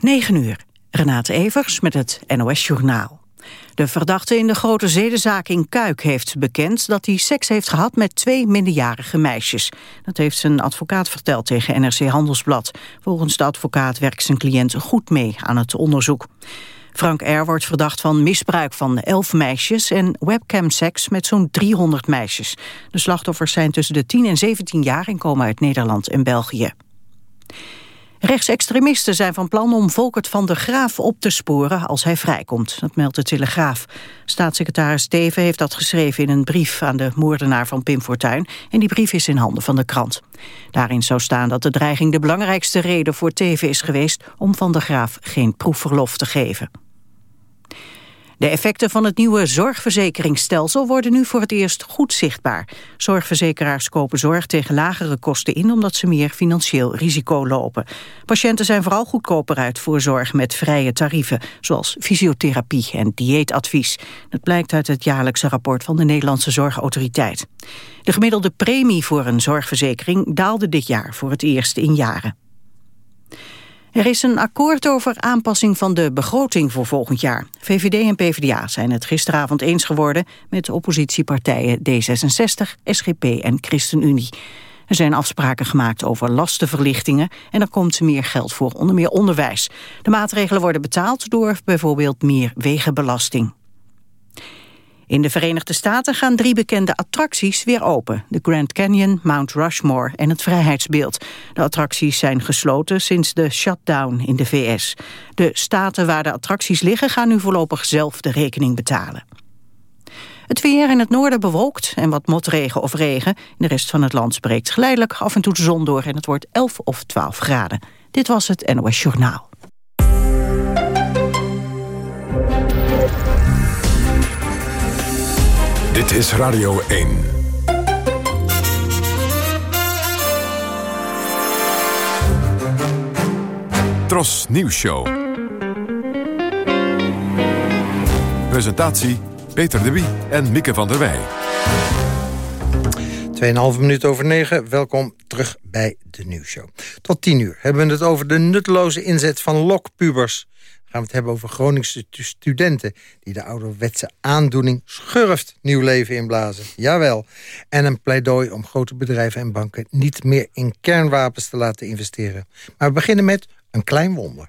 9 uur. Renate Evers met het NOS Journaal. De verdachte in de grote zedenzaak in Kuik heeft bekend dat hij seks heeft gehad met twee minderjarige meisjes. Dat heeft zijn advocaat verteld tegen NRC Handelsblad. Volgens de advocaat werkt zijn cliënt goed mee aan het onderzoek. Frank R. wordt verdacht van misbruik van elf meisjes en webcamseks met zo'n 300 meisjes. De slachtoffers zijn tussen de 10 en 17 jaar en komen uit Nederland en België. Rechtsextremisten zijn van plan om Volkert van der Graaf op te sporen als hij vrijkomt. Dat meldt de Telegraaf. Staatssecretaris Steven heeft dat geschreven in een brief aan de moordenaar van Pim Fortuyn. En die brief is in handen van de krant. Daarin zou staan dat de dreiging de belangrijkste reden voor Teven is geweest om van der Graaf geen proefverlof te geven. De effecten van het nieuwe zorgverzekeringsstelsel worden nu voor het eerst goed zichtbaar. Zorgverzekeraars kopen zorg tegen lagere kosten in omdat ze meer financieel risico lopen. Patiënten zijn vooral goedkoper uit voor zorg met vrije tarieven, zoals fysiotherapie en dieetadvies. Dat blijkt uit het jaarlijkse rapport van de Nederlandse Zorgautoriteit. De gemiddelde premie voor een zorgverzekering daalde dit jaar voor het eerst in jaren. Er is een akkoord over aanpassing van de begroting voor volgend jaar. VVD en PvdA zijn het gisteravond eens geworden met oppositiepartijen D66, SGP en ChristenUnie. Er zijn afspraken gemaakt over lastenverlichtingen en er komt meer geld voor onder meer onderwijs. De maatregelen worden betaald door bijvoorbeeld meer wegenbelasting. In de Verenigde Staten gaan drie bekende attracties weer open. De Grand Canyon, Mount Rushmore en het Vrijheidsbeeld. De attracties zijn gesloten sinds de shutdown in de VS. De staten waar de attracties liggen gaan nu voorlopig zelf de rekening betalen. Het weer in het noorden bewolkt en wat motregen of regen. In de rest van het land spreekt geleidelijk af en toe de zon door... en het wordt 11 of 12 graden. Dit was het NOS Journaal. Dit is Radio 1. Tros Nieuws Show. Presentatie Peter de Wie en Mieke van der Wij. 2,5 minuten over 9. Welkom terug bij de nieuwsshow. Tot 10 uur hebben we het over de nutteloze inzet van lokpubers gaan we het hebben over Groningse studenten... die de ouderwetse aandoening schurft nieuw leven inblazen. Jawel. En een pleidooi om grote bedrijven en banken... niet meer in kernwapens te laten investeren. Maar we beginnen met een klein wonder.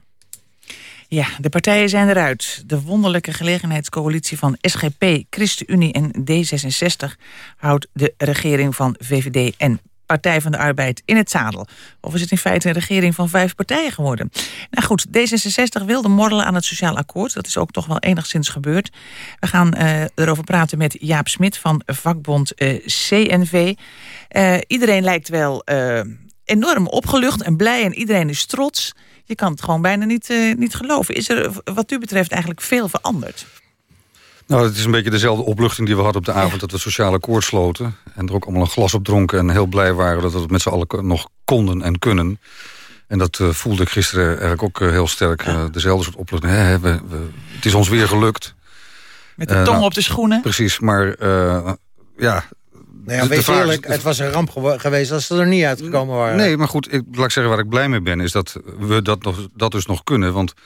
Ja, de partijen zijn eruit. De wonderlijke gelegenheidscoalitie van SGP, ChristenUnie en D66... houdt de regering van VVD en Partij van de Arbeid in het zadel. Of is het in feite een regering van vijf partijen geworden? Nou goed, D66 wilde morrelen aan het sociaal akkoord. Dat is ook toch wel enigszins gebeurd. We gaan uh, erover praten met Jaap Smit van vakbond eh, CNV. Eh, iedereen lijkt wel enorm opgelucht en blij en iedereen is trots. Je kan het gewoon bijna niet, niet geloven. Is er wat u betreft eigenlijk veel veranderd? Nou, het is een beetje dezelfde opluchting die we hadden op de avond... dat we sociale akkoord sloten. En er ook allemaal een glas op dronken en heel blij waren... dat we het met z'n allen nog konden en kunnen. En dat uh, voelde ik gisteren eigenlijk ook uh, heel sterk. Uh, dezelfde soort opluchting. Hè, we, we, het is ons weer gelukt. Met de tong nou, op de schoenen. Precies, maar ja... Nou ja, weet eerlijk, het was een ramp geweest als ze er niet uitgekomen waren. Nee, maar goed, ik, laat ik zeggen waar ik blij mee ben... is dat we dat, nog, dat dus nog kunnen. Want eh,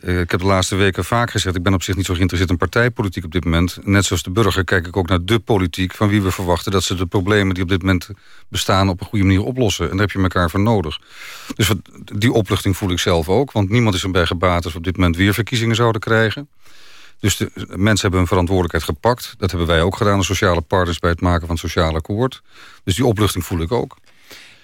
ik heb de laatste weken vaak gezegd... ik ben op zich niet zo geïnteresseerd in partijpolitiek op dit moment. Net zoals de burger kijk ik ook naar de politiek... van wie we verwachten dat ze de problemen die op dit moment bestaan... op een goede manier oplossen. En daar heb je elkaar voor nodig. Dus die opluchting voel ik zelf ook. Want niemand is erbij gebaat als we op dit moment weer verkiezingen zouden krijgen. Dus de mensen hebben hun verantwoordelijkheid gepakt. Dat hebben wij ook gedaan, de sociale partners... bij het maken van het sociale akkoord. Dus die opluchting voel ik ook.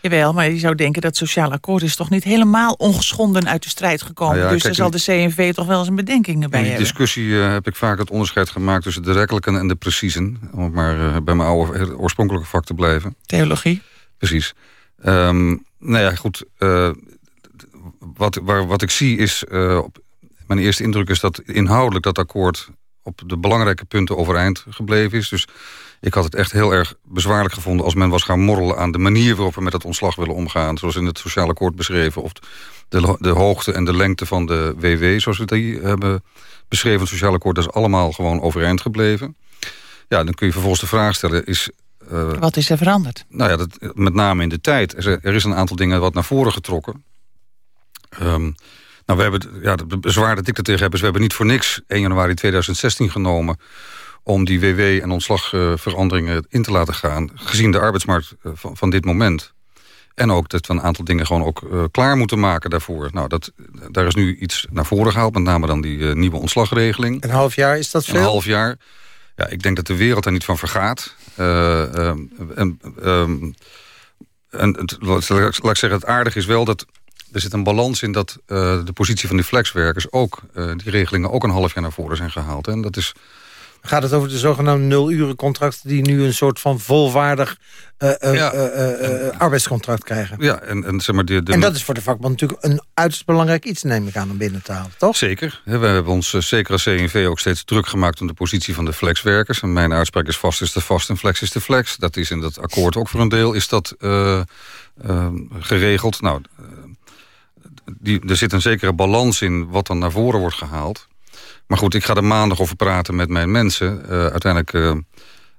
Jawel, maar je zou denken dat het sociaal akkoord is toch niet helemaal ongeschonden uit de strijd gekomen. Nou dus daar zal de CNV toch wel eens een bedenking bij in die discussie uh, heb ik vaak het onderscheid gemaakt tussen de rekkelijken en de preciezen. Om maar uh, bij mijn oude oorspronkelijke vak te blijven. Theologie. Precies. Um, nou ja, goed. Uh, wat, waar, wat ik zie is, mijn eerste indruk is dat inhoudelijk dat akkoord op de belangrijke punten overeind gebleven is. Dus ik had het echt heel erg bezwaarlijk gevonden... als men was gaan morrelen aan de manier waarop we met het ontslag willen omgaan. Zoals in het sociale akkoord beschreven. Of de, de hoogte en de lengte van de WW, zoals we die hebben beschreven. Het sociale akkoord dat is allemaal gewoon overeind gebleven. Ja, dan kun je vervolgens de vraag stellen... Is, uh, wat is er veranderd? Nou ja, dat, met name in de tijd. Er, is een aantal dingen wat naar voren getrokken. Um, Nou, we hebben, ja, het bezwaar dat ik er tegen heb is... we hebben niet voor niks 1 januari 2016 genomen... om die WW- en ontslagveranderingen in te laten gaan... gezien de arbeidsmarkt eh, van, van dit moment. En ook dat we een aantal dingen gewoon ook uh, klaar moeten maken daarvoor. Nou, dat, daar is nu iets naar voren gehaald, met name dan die uh, nieuwe ontslagregeling. Een half jaar, is dat veel? Een half jaar. Ja, ik denk dat de wereld daar niet van vergaat. Uh, en, um, en het, laat ik zeggen, het aardige is wel dat er zit een balans in dat de positie van die flexwerkers ook, die regelingen ook een half jaar naar voren zijn gehaald. En dat is Gaat het over de zogenaamde nul-urencontracten... die nu een soort van volwaardig uh, uh, ja. uh, arbeidscontract krijgen? Ja, en, en, zeg maar de, de... en dat is voor de vakbond natuurlijk een uiterst belangrijk iets... neem ik aan om binnen te halen, toch? Zeker. We hebben ons zeker als CNV ook steeds druk gemaakt... om de positie van de flexwerkers. En mijn uitspraak is vast is de vast en flex is de flex. Dat is in dat akkoord ook voor een deel is dat geregeld. Nou, die, er zit een zekere balans in wat dan naar voren wordt gehaald... Maar goed, ik ga er maandag over praten met mijn mensen. Uh, uiteindelijk uh,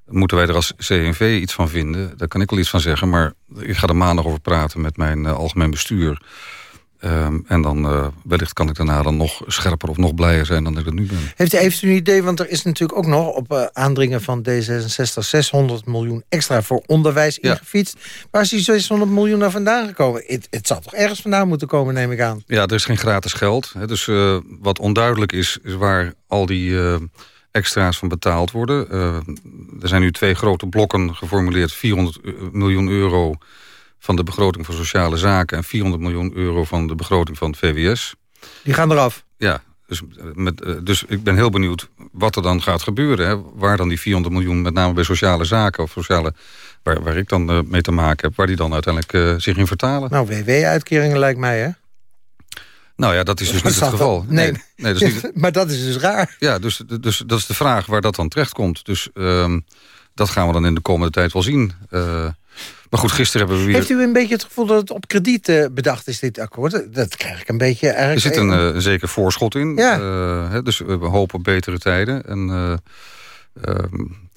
moeten wij er als CNV iets van vinden. Daar kan ik wel iets van zeggen. Maar ik ga er maandag over praten met mijn uh, algemeen bestuur. Um, en dan uh, wellicht kan ik daarna dan nog scherper of nog blijer zijn dan ik het nu ben. Heeft u, heeft u een idee, want er is natuurlijk ook nog op uh, aandringen van D66 600 miljoen extra voor onderwijs ja. ingefietst. Waar is die 600 miljoen naar vandaan gekomen? Het, het zal toch ergens vandaan moeten komen, neem ik aan. Ja, er is geen gratis geld. Hè. Dus uh, wat onduidelijk is, is waar al die extra's van betaald worden. er zijn nu twee grote blokken geformuleerd. 400 miljoen euro van de begroting voor sociale zaken... en 400 miljoen euro van de begroting van het VWS. Die gaan eraf? Ja, dus, met, dus ik ben heel benieuwd wat er dan gaat gebeuren. Hè? Waar dan die 400 miljoen, met name bij sociale zaken... of sociale, waar, waar ik dan uh, mee te maken heb... waar die dan uiteindelijk uh, zich in vertalen. Nou, WW-uitkeringen lijkt mij, hè? Nou ja, dat is dus niet het geval. Nee, nee, nee dat is niet... maar dat is dus raar. Ja, dus, dus dat is de vraag waar dat dan terecht komt. Dus um, dat gaan we dan in de komende tijd wel zien... Uh, maar goed, gisteren hebben we weer... Heeft u een beetje het gevoel dat het op krediet uh, bedacht is, dit akkoord? Dat krijg ik een beetje... Er zit een, uh, een zeker voorschot in. Ja. Uh, hè, dus we hopen op betere tijden. En um,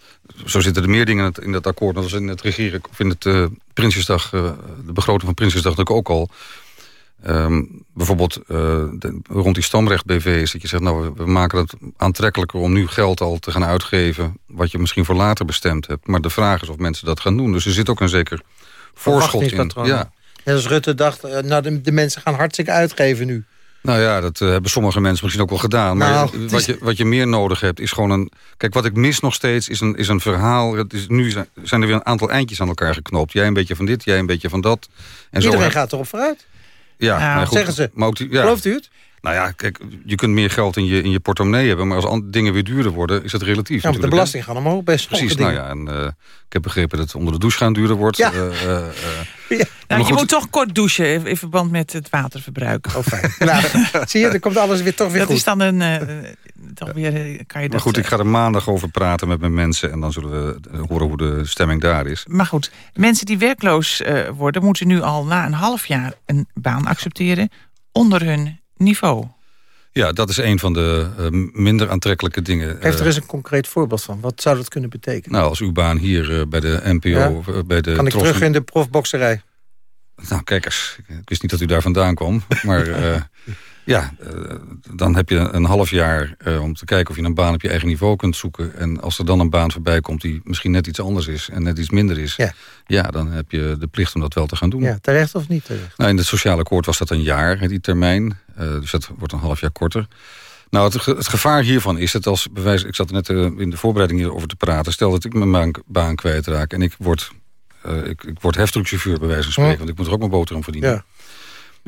zo zitten er meer dingen in, dat akkoord... als in het regeren, of in het Prinsjesdag... de begroting van Prinsjesdag natuurlijk ook al... Um, bijvoorbeeld uh, de, rond die stamrecht BV is dat je zegt... nou, we, we maken het aantrekkelijker om nu geld al te gaan uitgeven... wat je misschien voor later bestemd hebt. Maar de vraag is of mensen dat gaan doen. Dus er zit ook een zeker voorschot in. Ja. Net als Rutte dacht, uh, nou, de, de, mensen gaan hartstikke uitgeven nu. Nou ja, dat uh, hebben sommige mensen misschien ook wel gedaan. Maar nou, wat, je, wat je meer nodig hebt is gewoon een... Kijk, wat ik mis nog steeds is een, is een verhaal. Het is, nu zijn, zijn er weer een aantal eindjes aan elkaar geknoopt. Jij een beetje van dit, jij een beetje van dat. En Iedereen zo gaat erop vooruit. Ja, nou, goed, zeggen ze. Maar ook die, ja. Gelooft u het? Nou ja, kijk, je kunt meer geld in je, in je portemonnee hebben... maar als dingen weer duurder worden, is het relatief. Ja, maar de belasting gaat omhoog best. Precies, nou ja, en uh, ik heb begrepen dat het onder de douche gaan duurder wordt. Ja. Uh, uh, ja. Nou, je moet toch kort douchen in verband met het waterverbruik. Oh, fijn. nou, zie je, dan komt alles weer toch weer dat goed. is dan een... toch weer, kan je maar dat, goed, ik ga er maandag over praten met mijn mensen... en dan zullen we horen hoe de stemming daar is. Maar goed, mensen die werkloos worden... moeten nu al na een half jaar een baan accepteren onder hun niveau. Ja, dat is een van de uh, minder aantrekkelijke dingen. Geef er eens een concreet voorbeeld van. Wat zou dat kunnen betekenen? Nou, als uw baan hier uh, bij de NPO... Ja? Uh, bij de kan ik terug in de profbokserij? Nou, kijk eens. Ik wist niet dat u daar vandaan kwam. Maar ja, dan heb je een half jaar om te kijken of je een baan op je eigen niveau kunt zoeken. En als er dan een baan voorbij komt die misschien net iets anders is... en net iets minder is... Ja. Ja, dan heb je de plicht om dat wel te gaan doen. Ja, terecht of niet terecht? Nou, in het sociale akkoord was dat een jaar, die termijn. Uh, dus dat wordt een half jaar korter. Nou, het, het gevaar hiervan is dat als bewijs... Ik zat net in de voorbereiding hierover te praten. Stel dat ik mijn baan, baan kwijtraak en ik word, ik, ik word heftruckchauffeur bij wijze van spreken. Hm. Want ik moet er ook mijn boterham verdienen. Ja.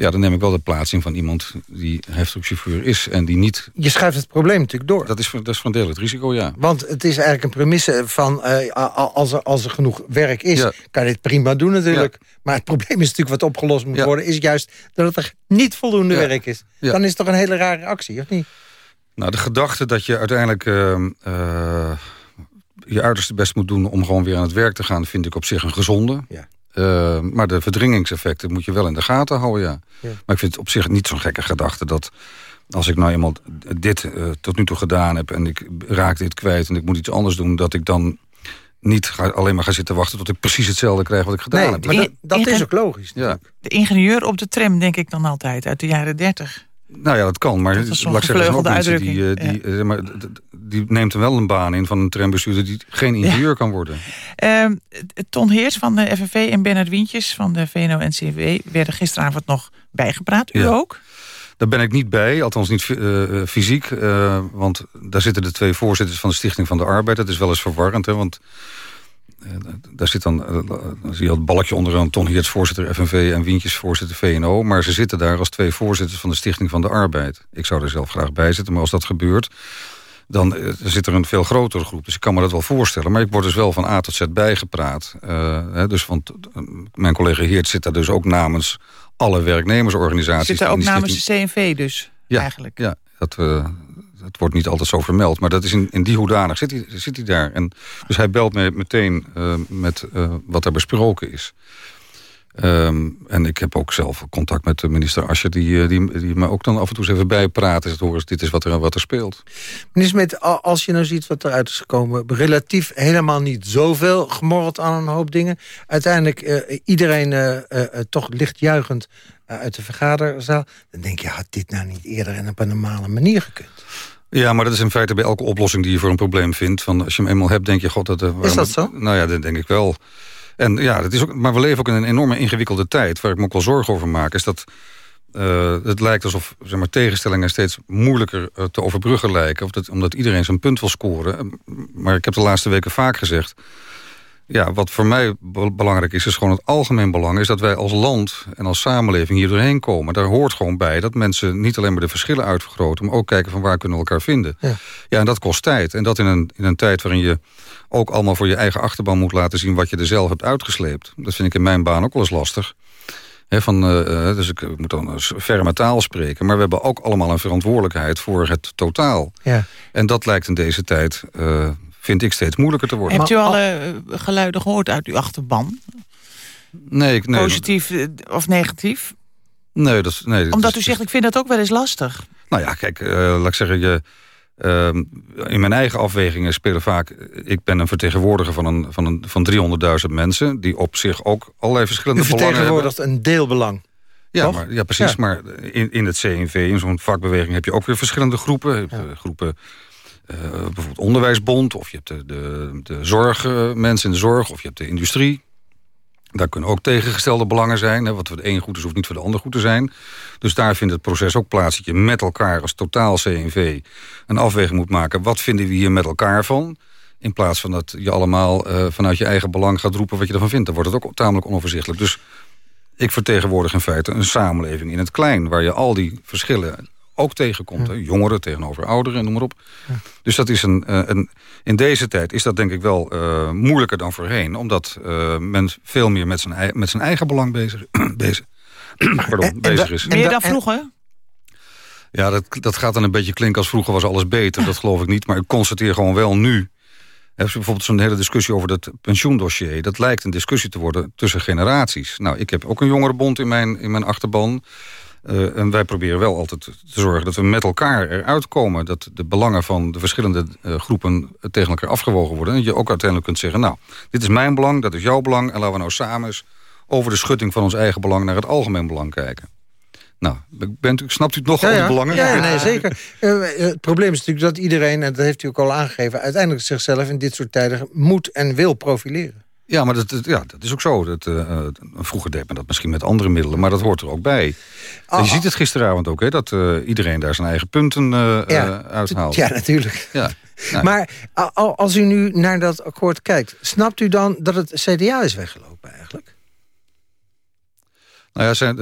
Ja, dan neem ik wel de plaats in van iemand die heftruckchauffeur is en die niet... Je schuift het probleem natuurlijk door. Dat is, dat is van deel het risico, ja. Want het is eigenlijk een premisse van uh, als, er, als er genoeg werk is, ja. kan je dit prima doen natuurlijk. Ja. Maar het probleem is natuurlijk wat opgelost moet ja. worden, is juist dat er niet voldoende werk is. Dan is het toch een hele rare actie, of niet? Nou, de gedachte dat je uiteindelijk uh, uh, je uiterste best moet doen om gewoon weer aan het werk te gaan, vind ik op zich een gezonde. Ja. Uh, maar de verdringingseffecten moet je wel in de gaten houden, ja. ja. Maar ik vind het op zich niet zo'n gekke gedachte... dat als ik nou eenmaal dit uh, tot nu toe gedaan heb... en ik raak dit kwijt en ik moet iets anders doen... dat ik dan niet ga, alleen maar ga zitten wachten... tot ik precies hetzelfde krijg wat ik gedaan nee, heb. Maar dat, dat is ook logisch. Ja. De ingenieur op de tram, denk ik dan altijd, uit de jaren dertig. Nou ja, dat kan, maar Dat zo'n laat ik zeggen, er zijn ook mensen die, eh, die, eh, maar, d- d- die neemt er wel een baan in van een trambestuurder die geen ingenieur kan worden. Ehm, Ton Heers van de FNV en Bernard Wientjes van de VNO-NCW... werden gisteravond nog bijgepraat. U Ja. ook? Daar ben ik niet bij, althans niet eh, fysiek. want daar zitten de twee voorzitters van de Stichting van de Arbeid. Dat is wel eens verwarrend, hè, want daar zit dan, eh, dan zie je het balkje onderaan Ton Heerts, voorzitter FNV... en Wientjes, voorzitter VNO. Maar ze zitten daar als twee voorzitters van de Stichting van de Arbeid. Ik zou er zelf graag bij zitten, maar als dat gebeurt... dan eh, zit er een veel grotere groep. Dus ik kan me dat wel voorstellen. Maar ik word dus wel van A tot Z bijgepraat. Eh, dus, want eh, mijn collega Heert zit daar dus ook namens alle werknemersorganisaties. Zit daar ook namens de CNV dus, Ja, eigenlijk? Ja, dat, eh, dat wordt niet altijd zo vermeld. Maar dat is in, in die hoedanig zit hij, zit hij daar. En, dus hij belt me meteen eh, met eh, wat er besproken is. Ehm, en ik heb ook zelf contact met de minister Ascher... die, eh, die, die me ook dan af en toe eens even bijpraat. Zegt, hoor dit is wat er, wat er speelt. Meneer Smit, als je nou ziet wat eruit is gekomen... relatief helemaal niet zoveel gemorreld aan een hoop dingen. Uiteindelijk eh, iedereen toch lichtjuichend uit de vergaderzaal. Dan denk je, had dit nou niet eerder en op een normale manier gekund? Ja, maar dat is in feite bij elke oplossing die je voor een probleem vindt. Van als je hem eenmaal hebt, denk je, god, dat... eh, waarom- dat zo? Nou ja, dat denk ik wel. En ja, dat is ook, maar we leven ook in een enorme ingewikkelde tijd... waar ik me ook wel zorgen over maak, is dat... eh, het lijkt alsof zeg maar, tegenstellingen steeds moeilijker eh, te overbruggen lijken. Of dat, omdat iedereen zijn punt wil scoren. Eh, Maar ik heb de laatste weken vaak gezegd... Ja, wat voor mij be- belangrijk is, is gewoon het algemeen belang... is dat wij als land en als samenleving hier doorheen komen. Daar hoort gewoon bij dat mensen niet alleen maar de verschillen uitvergroten... maar ook kijken van waar kunnen we elkaar vinden. Ja. Ja, en dat kost tijd. En dat in een, in een tijd waarin je ook allemaal voor je eigen achterban moet laten zien... wat je er zelf hebt uitgesleept. Dat vind ik in mijn baan ook wel eens lastig. Van, eh, eh, dus ik moet dan ferme taal spreken. Maar we hebben ook allemaal een verantwoordelijkheid voor het totaal. Ja. En dat lijkt in deze tijd, eh, vind ik, steeds moeilijker te worden. Hebt u alle eh, geluiden gehoord uit uw achterban? Nee, ik- nee, Positief eh, of negatief? nee, dat, is- nee, dat Omdat is- u zegt, ik vind dat ook wel eens lastig. Nou ja, kijk, eh, laat ik zeggen, je, ehm, in mijn eigen afwegingen spelen vaak... Ik ben een vertegenwoordiger van, een, van, een, van 300.000 mensen... die op zich ook allerlei verschillende belangen hebben. vertegenwoordigt een deelbelang. Ja, toch? maar, ja precies. Ja. Maar in, in het CNV, in zo'n vakbeweging... heb je ook weer verschillende groepen. Groepen eh, bijvoorbeeld onderwijsbond... of je hebt de, de, de zorg, mensen in de zorg... of je hebt de industrie. Daar kunnen ook tegengestelde belangen zijn. Hè. Wat voor de een goed is, hoeft niet voor de ander goed te zijn. Dus daar vindt het proces ook plaats... dat je met elkaar als totaal CNV een afweging moet maken. Wat vinden we hier met elkaar van? In plaats van dat je allemaal eh, vanuit je eigen belang gaat roepen... wat je ervan vindt. Dan wordt het ook tamelijk onoverzichtelijk. Dus ik vertegenwoordig in feite een samenleving in het klein... waar je al die verschillen ook tegenkomt. Hè? Jongeren tegenover ouderen, noem maar op. Dus dat is een, eh, een, in deze tijd is dat denk ik wel eh, moeilijker dan voorheen. Omdat eh, men veel meer met zijn, met zijn eigen belang bezig, bezig, pardon, en bezig is. En Meer da- dan vroeger? Ja, dat, dat gaat dan een beetje klinken als vroeger was alles beter. Dat geloof ik niet. Maar ik constateer gewoon wel nu... Heb je bijvoorbeeld zo'n hele discussie over dat pensioendossier. Dat lijkt een discussie te worden tussen generaties. Nou, ik heb ook een jongerenbond in mijn, in mijn achterban. Eh, en wij proberen wel altijd te zorgen dat we met elkaar eruit komen. Dat de belangen van de verschillende eh, groepen tegen elkaar afgewogen worden. En dat je ook uiteindelijk kunt zeggen... nou, dit is mijn belang, dat is jouw belang... en laten we nou samen eens over de schutting van ons eigen belang... naar het algemeen belang kijken. Nou, bent u, snapt u het nog, al die belangen? Ja, nee, zeker. Eh, het probleem is natuurlijk dat iedereen, en dat heeft u ook al aangegeven... uiteindelijk zichzelf in dit soort tijden moet en wil profileren. Ja, maar dat, ja, dat is ook zo. Dat, eh, eh, vroeger deed men dat misschien met andere middelen, maar dat hoort er ook bij. En Ah, je ziet het gisteravond ook, hè, dat eh, iedereen daar zijn eigen punten eh, Ja. uithaalt. Ja, natuurlijk. Ja. Nou, Maar als u nu naar dat akkoord kijkt... snapt u dan dat het CDA is weggelopen eigenlijk? nou ja, zijn,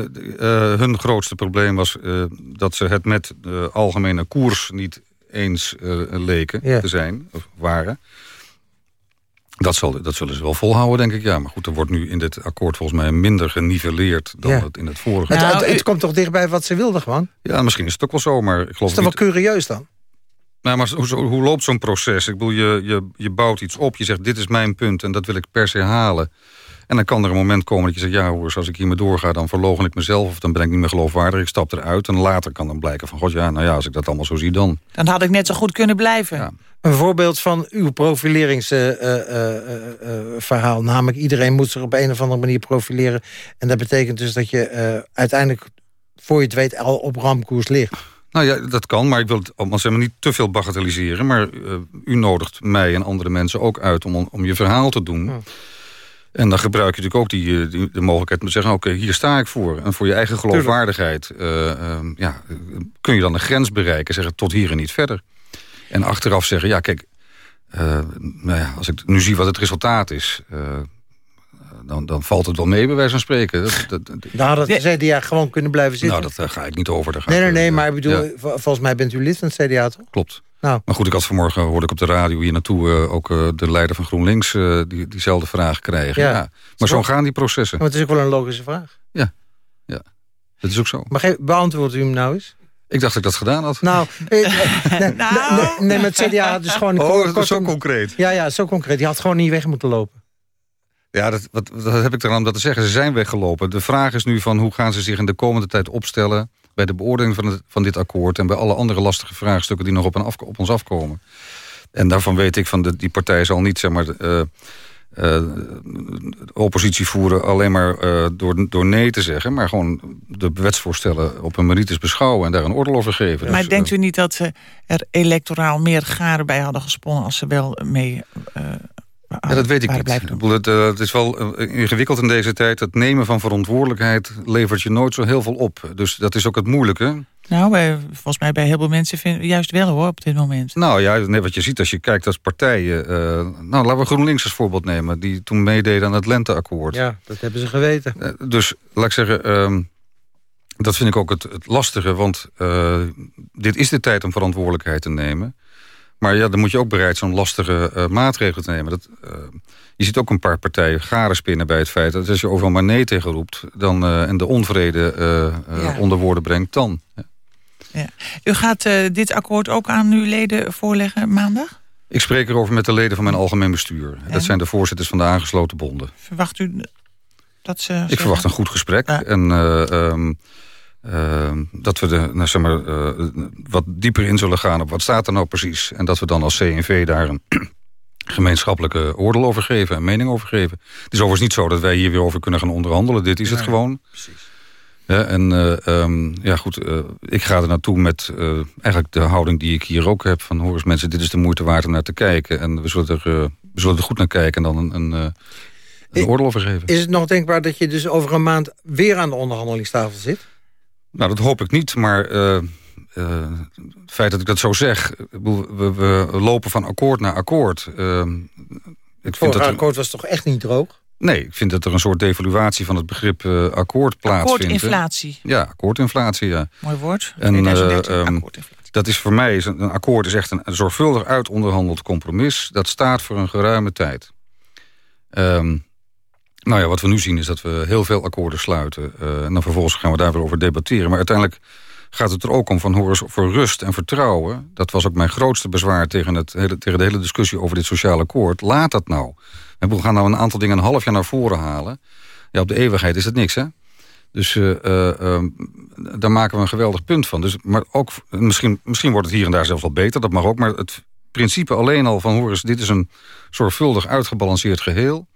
hun grootste probleem was dat ze het met de algemene koers niet eens leken Ja. te zijn, of waren. Dat, zal, dat zullen ze wel volhouden, denk ik. Ja, maar goed, er wordt nu in dit akkoord volgens mij minder geniveleerd dan Ja. het in het vorige. Het, Nou, het, het komt toch dichtbij wat ze wilden gewoon? Ja, misschien is het ook wel zo, maar ik geloof Is dat niet... wel curieus dan? Nou, maar hoe, hoe loopt zo'n proces? Ik bedoel, je, je, je bouwt iets op. Je zegt, dit is mijn punt en dat wil ik per se halen. En dan kan er een moment komen dat je zegt... ja hoor, als ik hiermee doorga, dan verlogen ik mezelf... of dan ben ik niet meer geloofwaardig, ik stap eruit. En later kan dan blijken van... god ja, nou ja, als ik dat allemaal zo zie, dan... Dan had ik net zo goed kunnen blijven. Ja. Een voorbeeld van uw profileringsverhaal. namelijk iedereen moet zich op een of andere manier profileren. En dat betekent dus dat je eh, uiteindelijk voor je het weet al op ramkoers ligt. Nou ja, dat kan, maar ik wil het allemaal zeg maar, niet te veel bagatelliseren. Maar uh, u nodigt mij en andere mensen ook uit om, om je verhaal te doen. Ja. En dan gebruik je natuurlijk ook die, eh, die de mogelijkheid om te zeggen... oké, hier sta ik voor. En voor je eigen geloofwaardigheid uh, uh, ja, kun je dan een grens bereiken. Zeggen tot hier en niet verder. En achteraf zeggen, ja kijk... nou ja, als ik nu zie wat het resultaat is dan, dan valt het wel mee bij wijze van spreken. Dat, dat, nou, dat de CDA gewoon kunnen blijven zitten. Nou, dat, ga ik niet over. nee, nee, nee, maar ik bedoel, volgens mij bent u lid van het CDA, toch? Klopt. Nou. Maar goed, ik had vanmorgen hoorde ik op de radio hier naartoe... Uh, ook uh, de leider van GroenLinks uh, die, diezelfde vraag krijgen. Ja. ja. Maar zo gaan die processen. Maar het is ook wel een logische vraag. Ja, ja. dat is ook zo. Maar beantwoordt u hem nou eens? Ik dacht dat ik dat gedaan had. Nou, nee, nee, nou. nee, nee, met CDA had dus gewoon... Oh, dat is zo concreet. Ja, ja, zo concreet. Die had gewoon niet weg moeten lopen. Ja, dat, wat, wat heb ik er aan om dat te zeggen? Ze zijn weggelopen. De vraag is nu van hoe gaan ze zich in de komende tijd opstellen... bij de beoordeling van, het, van dit akkoord... en bij alle andere lastige vraagstukken die nog op, een af, op ons afkomen. En daarvan weet ik van de, die partij zal niet zeg maar, uh, uh, oppositie voeren... alleen maar uh, door, door nee te zeggen... maar gewoon de wetsvoorstellen op een merites beschouwen... en daar een oordeel over geven. Maar dus, denkt u niet dat ze er electoraal meer garen bij hadden gesponnen... als ze wel mee ja, dat weet ik niet. Het, uh, het, is wel uh, ingewikkeld in deze tijd. Het nemen van verantwoordelijkheid levert je nooit zo heel veel op. Dus dat is ook het moeilijke. Nou, bij, volgens mij bij heel veel mensen vinden, juist wel hoor, op dit moment. Nou ja, nee, wat je ziet als je kijkt als partijen... Uh, nou, laten we GroenLinks als voorbeeld nemen... die toen meededen aan het Lenteakkoord. Ja, dat hebben ze geweten. dus, laat ik zeggen... Ehm, dat vind ik ook het, het lastige, want dit is de tijd om verantwoordelijkheid te nemen. Maar ja, dan moet je ook bereid zijn om lastige uh, maatregelen te nemen. Dat, uh, je ziet ook een paar partijen garen spinnen bij het feit... dat als je overal maar nee tegen roept... Dan, uh, en de onvrede ja. onder woorden brengt, dan. Ja. Ja. U gaat dit akkoord ook aan uw leden voorleggen maandag? Ik spreek erover met de leden van mijn algemeen bestuur. Dat zijn de voorzitters van de aangesloten bonden. Verwacht u dat ze... Ik verwacht een goed gesprek. En... Um, uh, dat we de, nou, zeg maar, uh, wat dieper in zullen gaan op wat staat er nou precies. En dat we dan als CNV daar een gemeenschappelijke oordeel over geven en mening over geven. Het is overigens niet zo dat wij hier weer over kunnen gaan onderhandelen. Dit is het gewoon. Precies. Ja, en uh, um, ja, goed, ik ga er naartoe met eigenlijk de houding die ik hier ook heb. Van hoor eens mensen, dit is de moeite waard om naar te kijken. En we zullen er, we zullen er goed naar kijken en dan een, een, een oordeel over geven. Is het nog denkbaar dat je dus over een maand weer aan de onderhandelingstafel zit? Nou, dat hoop ik niet, maar uh, uh, het feit dat ik dat zo zeg... we, we lopen van akkoord naar akkoord. Uh, ik vind dat akkoord was toch echt niet droog? Nee, ik vind dat er een soort devaluatie van het begrip akkoord plaatsvindt. Akkoordinflatie. Ja, akkoordinflatie, ja. Mooi woord. En, 2013, um, dat is voor mij, een, akkoord is echt een, een zorgvuldig uitonderhandeld compromis. Dat staat voor een geruime tijd. Um, nou ja, wat we nu zien is dat we heel veel akkoorden sluiten. Uh, en dan vervolgens gaan we daar weer over debatteren. Maar uiteindelijk gaat het er ook om van horen voor rust en vertrouwen. Dat was ook mijn grootste bezwaar tegen, het tegen de hele discussie over dit sociaal akkoord. Laat dat nou. We gaan nou een aantal dingen een half jaar naar voren halen. Ja, op de eeuwigheid is het niks, hè? Dus uh, uh, daar maken we een geweldig punt van. Dus, maar ook, misschien, misschien wordt het hier en daar zelfs wel beter, dat mag ook. Maar het principe alleen al van, hoor eens, dit is een zorgvuldig uitgebalanceerd geheel.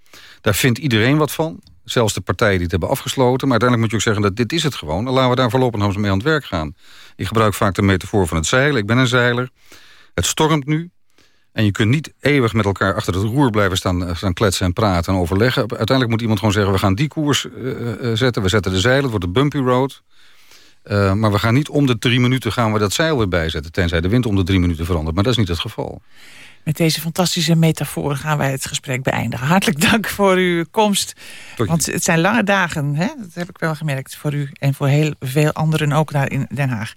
Daar vindt iedereen wat van. Zelfs de partijen die het hebben afgesloten. Maar uiteindelijk moet je ook zeggen dat dit is het gewoon. Laten we daar voorlopig mee aan het werk gaan. Ik gebruik vaak de metafoor van het zeilen. Ik ben een zeiler. Het stormt nu. En je kunt niet eeuwig met elkaar achter het roer blijven staan, eh, staan kletsen en praten en overleggen. Uiteindelijk moet iemand gewoon zeggen, we gaan die koers uh, zetten. We zetten de zeilen, het wordt een bumpy road. Maar we gaan niet om de drie minuten gaan we dat zeil weer bijzetten. Tenzij de wind om de drie minuten verandert. Maar dat is niet het geval. Met deze fantastische metaforen gaan wij het gesprek beëindigen. Hartelijk dank voor uw komst. Want het zijn lange dagen, hè? dat heb ik wel gemerkt voor u... en voor heel veel anderen ook daar in Den Haag.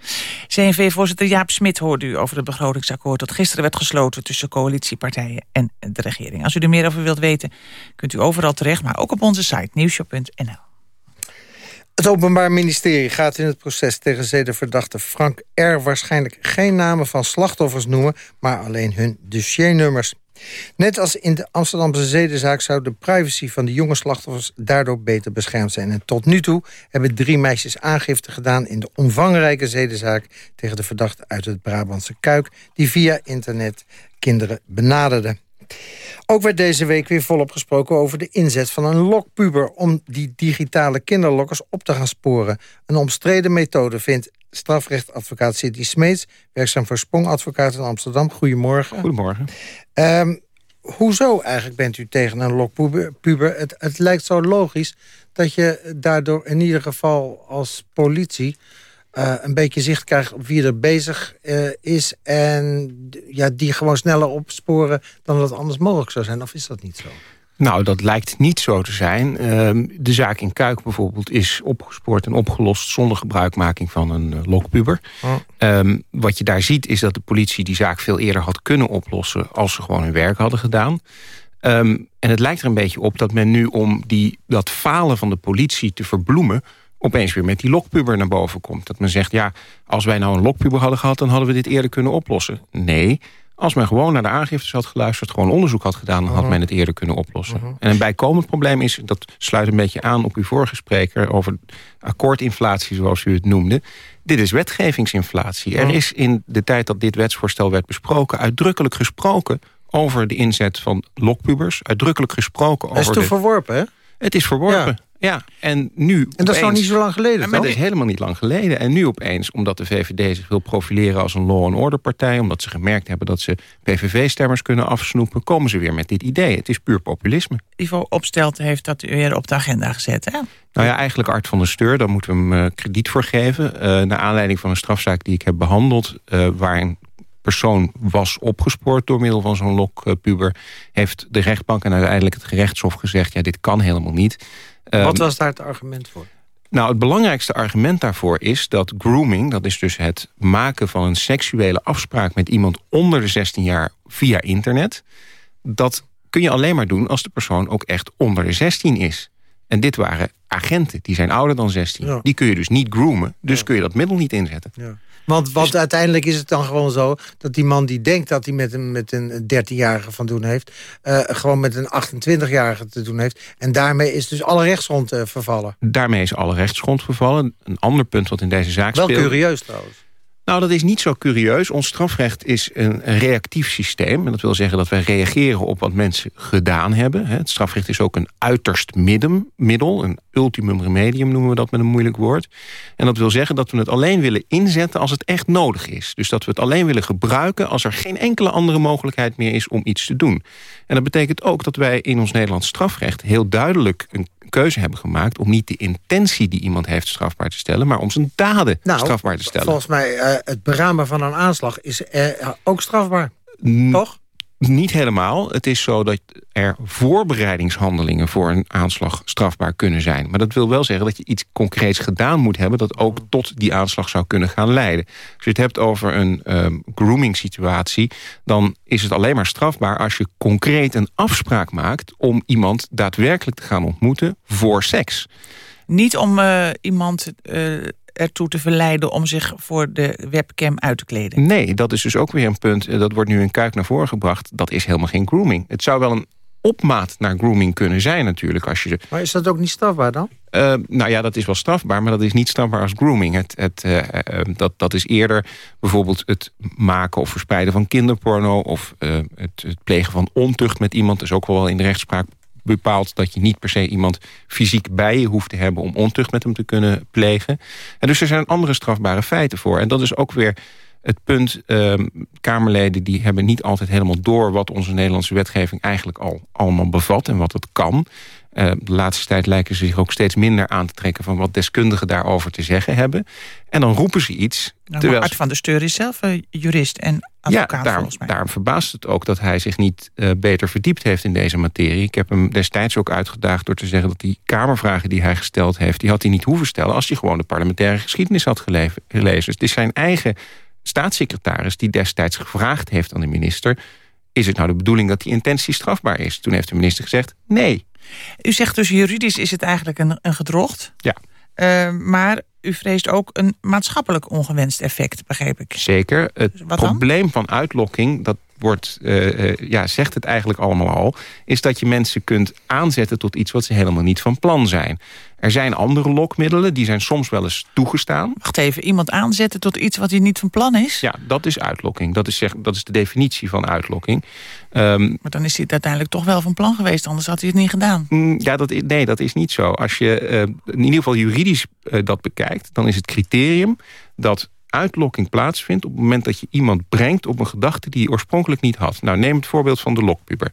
CNV-voorzitter Jaap Smit hoorde u over het begrotingsakkoord... dat gisteren werd gesloten tussen coalitiepartijen en de regering. Als u er meer over wilt weten, kunt u overal terecht... maar ook op onze site nieuwshop.nl. Het Openbaar Ministerie gaat in het proces tegen zedenverdachte Frank R. waarschijnlijk geen namen van slachtoffers noemen, maar alleen hun dossiernummers. Net als in de Amsterdamse zedenzaak zou de privacy van de jonge slachtoffers daardoor beter beschermd zijn. En tot nu toe hebben drie meisjes aangifte gedaan in de omvangrijke zedenzaak tegen de verdachte uit het Brabantse Kuik, die via internet kinderen benaderde. Ook werd deze week weer volop gesproken over de inzet van een lokpuber... om die digitale kinderlokkers op te gaan sporen. Een omstreden methode vindt strafrechtadvocaat City Smeets... werkzaam voor Sprong Advocaat in Amsterdam. Goedemorgen. Goedemorgen. Um, hoezo eigenlijk bent u tegen een lokpuber? Het, het lijkt zo logisch dat je daardoor in ieder geval als politie... Uh, een beetje zicht krijgt op wie er bezig uh, is... en ja, die gewoon sneller opsporen dan dat anders mogelijk zou zijn. Of is dat niet zo? Nou, dat lijkt niet zo te zijn. Uh, de zaak in Kuik bijvoorbeeld is opgespoord en opgelost... zonder gebruikmaking van een uh, lokpuber. Oh. wat je daar ziet is dat de politie die zaak veel eerder had kunnen oplossen... als ze gewoon hun werk hadden gedaan. Um, en het lijkt er een beetje op dat men nu om die, dat falen van de politie te verbloemen opeens weer met die lokpuber naar boven komt. Dat men zegt, ja, als wij nou een lokpuber hadden gehad... dan hadden we dit eerder kunnen oplossen. Nee, als men gewoon naar de aangiftes had geluisterd... gewoon onderzoek had gedaan, dan had mhm. men het eerder kunnen oplossen. Mhm. En een bijkomend probleem is, dat sluit een beetje aan op uw vorige spreker... over akkoordinflatie, zoals u het noemde. Dit is wetgevingsinflatie. Er mhm. is in de tijd dat dit wetsvoorstel werd besproken... uitdrukkelijk gesproken over de inzet van lokpubers. Uitdrukkelijk gesproken over... Het is toch verworpen, hè? Het is verworpen. Ja, en nu En dat is nog niet zo lang geleden, en Dat is helemaal niet lang geleden. En nu opeens, omdat de VVD zich wil profileren als een law and order partij... omdat ze gemerkt hebben dat ze PVV-stemmers kunnen afsnoepen... komen ze weer met dit idee. Het is puur populisme. Ivo Opstelt heeft dat weer op de agenda gezet, hè? Nou ja, eigenlijk Art van der Steur, daar moeten we hem uh, krediet voor geven. Uh, naar aanleiding van een strafzaak die ik heb behandeld... Uh, waar een persoon was opgespoord door middel van zo'n lokpuber... heeft de rechtbank en uiteindelijk het gerechtshof gezegd... ja, dit kan helemaal niet... Wat ehm, was daar het argument voor? Nou, het belangrijkste argument daarvoor is dat grooming... dat is dus het maken van een seksuele afspraak... met iemand onder de 16 jaar via internet... dat kun je alleen maar doen als de persoon ook echt onder de 16 is. En dit waren agenten, die zijn ouder dan 16. Die kun je dus niet groomen, dus kun je dat middel niet inzetten. Ja. Want, want dus- uiteindelijk is het dan gewoon zo... dat die man die denkt dat hij met een, met een 13-jarige van doen heeft... Uh, gewoon met een 28-jarige te doen heeft. En daarmee is dus alle rechtsgrond uh, vervallen. Daarmee is alle rechtsgrond vervallen. Een ander punt wat in deze zaak Wel speelt... Wel curieus trouwens. Nou, dat is niet zo curieus. Ons strafrecht is een reactief systeem. En dat wil zeggen dat wij reageren op wat mensen gedaan hebben. Het strafrecht is ook een uiterst middel. Een ultimum remedium noemen we dat met een moeilijk woord. En dat wil zeggen dat we het alleen willen inzetten als het echt nodig is. Dus dat we het alleen willen gebruiken als er geen enkele andere mogelijkheid meer is om iets te doen. En dat betekent ook dat wij in ons Nederlands strafrecht heel duidelijk een keuze hebben gemaakt... om niet de intentie die iemand heeft strafbaar te stellen... maar om zijn daden nou, strafbaar te stellen. Volgens mij, uh, het beramen van een aanslag is uh, ook strafbaar. Toch? Niet helemaal. Het is zo dat er voorbereidingshandelingen voor een aanslag strafbaar kunnen zijn. Maar dat wil wel zeggen dat je iets concreets gedaan moet hebben... dat ook tot die aanslag zou kunnen gaan leiden. Als je het hebt over een um, grooming situatie... dan is het alleen maar strafbaar als je concreet een afspraak maakt... om iemand daadwerkelijk te gaan ontmoeten voor seks. Niet om uh, iemand... Uh ertoe te verleiden om zich voor de webcam uit te kleden. Nee, dat is dus ook weer een punt. Eh, dat wordt nu in Kuik naar voren gebracht. Dat is helemaal geen grooming. Het zou wel een opmaat naar grooming kunnen zijn natuurlijk. Als je... Maar is dat ook niet strafbaar dan? Uh, nou ja, dat is wel strafbaar, maar dat is niet strafbaar als grooming. Het, het, uh, uh, dat, dat is eerder bijvoorbeeld het maken of verspreiden van kinderporno... of het, het, plegen van ontucht met iemand. is ook wel in de rechtspraak bepaalt dat je niet per se iemand fysiek bij je hoeft te hebben... om ontucht met hem te kunnen plegen. En dus er zijn andere strafbare feiten voor. En dat is ook weer het punt, uh, Kamerleden die hebben niet altijd helemaal door... wat onze Nederlandse wetgeving eigenlijk al allemaal bevat en wat het kan. Uh, de laatste tijd lijken ze zich ook steeds minder aan te trekken... van wat deskundigen daarover te zeggen hebben. En dan roepen ze iets... Nou, terwijl Art van der Steur is zelf jurist en advocaat ja, daarom, volgens mij. daarom verbaast het ook dat hij zich niet uh, beter verdiept heeft in deze materie. Ik heb hem destijds ook uitgedaagd door te zeggen... dat die Kamervragen die hij gesteld heeft... die had hij niet hoeven stellen... als hij gewoon de parlementaire geschiedenis had gelezen. Dus het is zijn eigen staatssecretaris die destijds gevraagd heeft aan de minister... is het nou de bedoeling dat die intentie strafbaar is? Toen heeft de minister gezegd nee. U zegt dus juridisch is het eigenlijk een, een gedrocht. Ja. Uh, maar u vreest ook een maatschappelijk ongewenst effect, begreep ik. Zeker. Het probleem van uitlokking, dat wordt, uh, ja, zegt het eigenlijk allemaal al... is dat je mensen kunt aanzetten tot iets wat ze helemaal niet van plan zijn. Er zijn andere lokmiddelen, die zijn soms wel eens toegestaan. Wacht even, iemand aanzetten tot iets wat hij niet van plan is? Ja, dat is uitlokking. Dat is, zeg, dat is de definitie van uitlokking. Um, maar dan is hij het uiteindelijk toch wel van plan geweest, anders had hij het niet gedaan. Mm, ja, dat, nee, dat is niet zo. Als je uh, in ieder geval juridisch uh, dat bekijkt, dan is het criterium dat uitlokking plaatsvindt... op het moment dat je iemand brengt op een gedachte die hij oorspronkelijk niet had. Nou, neem het voorbeeld van de lokpuber.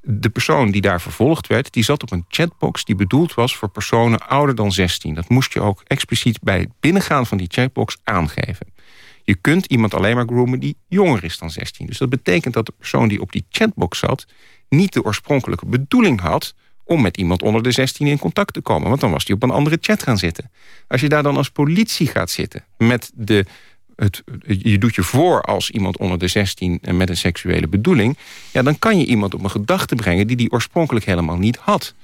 De persoon die daar vervolgd werd, die zat op een chatbox... die bedoeld was voor personen ouder dan 16. Dat moest je ook expliciet bij het binnengaan van die chatbox aangeven. Je kunt iemand alleen maar groomen die jonger is dan 16. Dus dat betekent dat de persoon die op die chatbox zat... niet de oorspronkelijke bedoeling had om met iemand onder de 16 in contact te komen. Want dan was hij op een andere chat gaan zitten. Als je daar dan als politie gaat zitten met de... Het, je doet je voor als iemand onder de 16 en met een seksuele bedoeling... Ja, dan kan je iemand op een gedachte brengen die die oorspronkelijk helemaal niet had.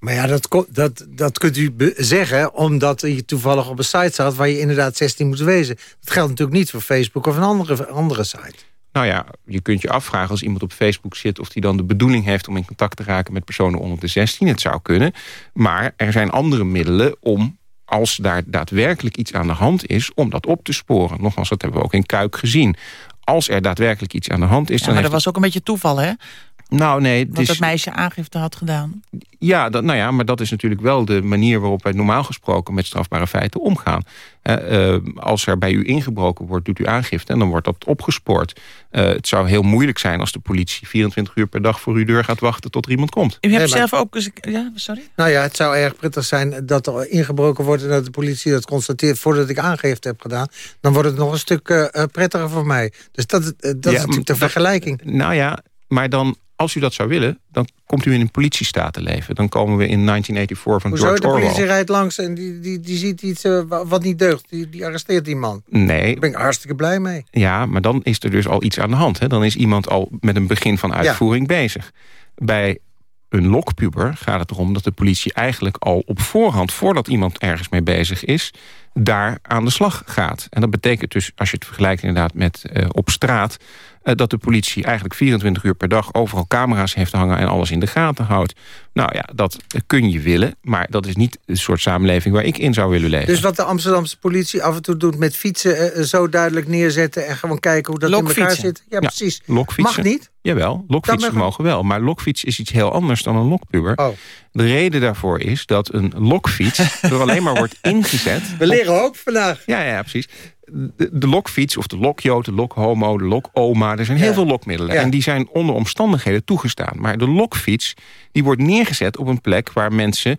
Maar ja, dat, dat, dat kunt u zeggen omdat je toevallig op een site zat... waar je inderdaad 16 moet wezen. Dat geldt natuurlijk niet voor Facebook of een andere, andere site. Nou ja, je kunt je afvragen als iemand op Facebook zit... of die dan de bedoeling heeft om in contact te raken met personen onder de 16. Het zou kunnen. Maar er zijn andere middelen om, als daar daadwerkelijk iets aan de hand is... om dat op te sporen. Nogmaals, dat hebben we ook in Kuik gezien. Als er daadwerkelijk iets aan de hand is... Ja, maar dat was ook een beetje toeval, hè? Nou, nee. Dat het meisje aangifte had gedaan. Ja, dat, nou ja, maar dat is natuurlijk wel de manier waarop wij normaal gesproken met strafbare feiten omgaan. Uh, als er bij u ingebroken wordt, doet u aangifte en dan wordt dat opgespoord. Uh, het zou heel moeilijk zijn als de politie 24 uur per dag voor uw deur gaat wachten tot er iemand komt. U hebt nee, zelf ook. Ja, sorry? Nou ja, het zou erg prettig zijn dat er ingebroken wordt en dat de politie dat constateert voordat ik aangifte heb gedaan. Dan wordt het nog een stuk uh, prettiger voor mij. Dus dat, dat ja, is natuurlijk de vergelijking. Nou ja, maar dan als u dat zou willen, dan komt u in een politiestaat te leven. Dan komen we in 1984 van Hoezo, George Orwell. de politie rijdt langs en die, die, die ziet iets uh, wat niet deugt. Die, die arresteert die man. Nee. Daar ben ik hartstikke blij mee. Ja, maar dan is er dus al iets aan de hand. Hè? Dan is iemand al met een begin van uitvoering ja. bezig. Bij een lokpuber gaat het erom dat de politie eigenlijk al op voorhand... voordat iemand ergens mee bezig is, daar aan de slag gaat. En dat betekent dus, als je het vergelijkt inderdaad met uh, op straat... Uh, dat de politie eigenlijk 24 uur per dag overal camera's heeft hangen... en alles in de gaten houdt. Nou ja, dat kun je willen, maar dat is niet de soort samenleving waar ik in zou willen leven. Dus wat de Amsterdamse politie af en toe doet met fietsen... Uh, zo duidelijk neerzetten en gewoon kijken hoe dat in elkaar zit. Ja, precies. Lokfietsen. Mag niet? Jawel, lokfietsen mogen wel. Maar lokfiets is iets heel anders dan een lokpuber. Oh. De reden daarvoor is dat een lokfiets er alleen maar wordt ingezet... We leren ook vandaag. Ja, ja, precies. De, lokfiets of de lokjoot, de lokhomo, de lokoma... er zijn heel ja. veel lokmiddelen. Ja. En die zijn onder omstandigheden toegestaan. Maar de lokfiets die wordt neergezet op een plek waar mensen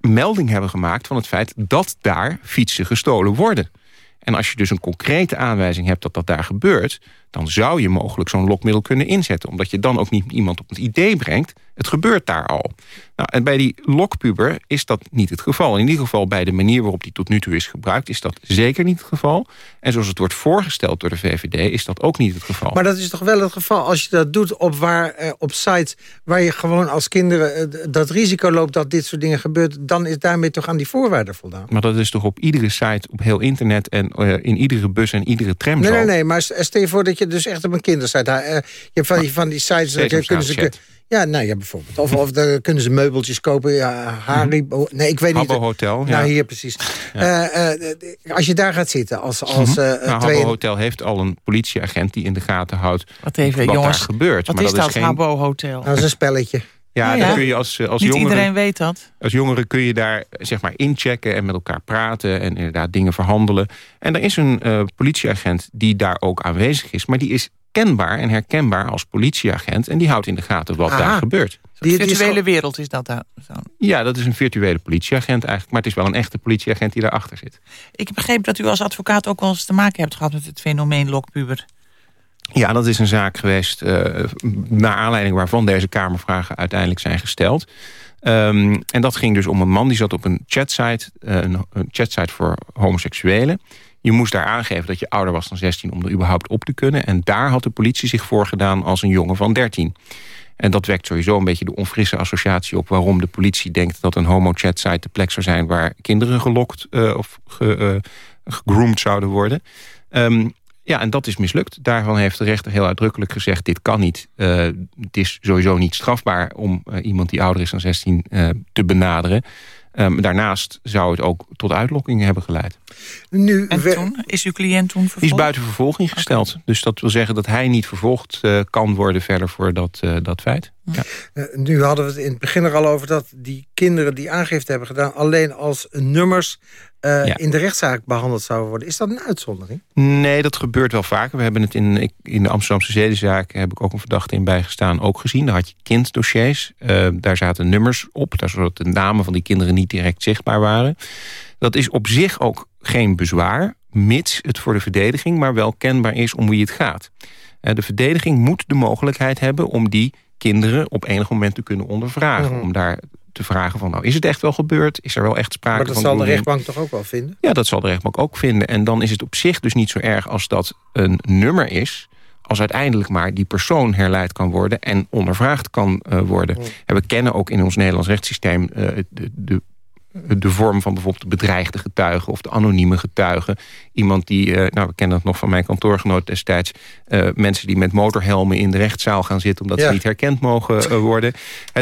melding hebben gemaakt... van het feit dat daar fietsen gestolen worden. En als je dus een concrete aanwijzing hebt dat dat daar gebeurt... dan zou je mogelijk zo'n lokmiddel kunnen inzetten. Omdat je dan ook niet iemand op het idee brengt... het gebeurt daar al. Nou, en bij die lokpuber is dat niet het geval. In ieder geval bij de manier waarop die tot nu toe is gebruikt... is dat zeker niet het geval. En zoals het wordt voorgesteld door de VVD is dat ook niet het geval. Maar dat is toch wel het geval als je dat doet op, waar, eh, op sites... waar je gewoon als kinderen eh, dat risico loopt dat dit soort dingen gebeurt... dan is daarmee toch aan die voorwaarden voldaan. Maar dat is toch op iedere site, op heel internet... en uh, in iedere bus en iedere tram Nee, nee, nee, maar stel je voor dat je dus echt op een kindersite... Uh, je hebt van, die, van die sites... Dat je, kunnen ze, ja, nou ja, bijvoorbeeld. Of, of daar kunnen ze meubeltjes kopen. Ja, Haribo. Nee, ik weet Habbo niet. Hotel. Nou, hier precies. Ja. Uh, uh, als je daar gaat zitten als... als uh, nou, Habbo Hotel heeft al een politieagent die in de gaten houdt wat, even, wat jongens, daar gebeurt. Wat maar is dat, dat, is geen... Habbo Hotel? Nou, dat is een spelletje. Ja, ja, dan kun je als, als Niet jongere, iedereen weet dat. Als jongere kun je daar zeg maar inchecken en met elkaar praten... en inderdaad dingen verhandelen. En er is een uh, politieagent die daar ook aanwezig is... maar die is kenbaar en herkenbaar als politieagent... en die houdt in de gaten wat Aha. daar gebeurt. Die, virtuele wereld is dat daar? Zo. Ja, dat is een virtuele politieagent eigenlijk. Maar het is wel een echte politieagent die daarachter zit. Ik begreep dat u als advocaat ook wel eens te maken hebt gehad... met het fenomeen lokpuber. Ja, dat is een zaak geweest... Uh, naar aanleiding waarvan deze Kamervragen uiteindelijk zijn gesteld. Um, en dat ging dus om een man die zat op een chatsite... Uh, een, chatsite voor homoseksuelen... Je moest daar aangeven dat je ouder was dan 16 om er überhaupt op te kunnen. En daar had de politie zich voorgedaan als een jongen van 13. En dat wekt sowieso een beetje de onfrisse associatie op... waarom de politie denkt dat een homo-chat-site de plek zou zijn... waar kinderen gelokt uh, of ge, gegroomd zouden worden. Um, Ja, en dat is mislukt. Daarvan heeft de rechter heel uitdrukkelijk gezegd... dit kan niet. Uh, het is sowieso niet strafbaar om uh, iemand die ouder is dan 16 uh, te benaderen. Um, daarnaast zou het ook tot uitlokkingen hebben geleid. Nu, en toen? Is uw cliënt toen vervolgd? Die is buiten vervolging gesteld. Okay. Dus dat wil zeggen dat hij niet vervolgd uh, kan worden verder voor dat, uh, dat feit. Ja. Uh, nu hadden we het in het begin er al over dat die kinderen die aangifte hebben gedaan... alleen als nummers uh, ja. in de rechtszaak behandeld zouden worden. Is dat een uitzondering? Nee, dat gebeurt wel vaker. We hebben het in, in de Amsterdamse zedenzaak... heb ik ook een verdachte in bijgestaan, ook gezien. Daar had je kinddossiers. Uh, daar zaten nummers op, daar zodat de namen van die kinderen niet direct zichtbaar waren. Dat is op zich ook geen bezwaar, mits het voor de verdediging... maar wel kenbaar is om wie het gaat. Uh, de verdediging moet de mogelijkheid hebben om die kinderen op enig moment te kunnen ondervragen. Mm -hmm. Om daar te vragen van, nou, is het echt wel gebeurd? Is er wel echt sprake van... Maar dat zal de rechtbank toch ook wel vinden? Ja, dat zal de rechtbank ook vinden. En dan is het op zich dus niet zo erg als dat een nummer is... als uiteindelijk maar die persoon herleid kan worden... en ondervraagd kan uh, worden. En we kennen ook in ons Nederlands rechtssysteem... Uh, de, de de vorm van bijvoorbeeld de bedreigde getuigen... of de anonieme getuigen. Iemand die, uh, nou we kennen dat nog van mijn kantoorgenoot destijds... Uh, mensen die met motorhelmen in de rechtszaal gaan zitten... omdat ja. ze niet herkend mogen uh, worden.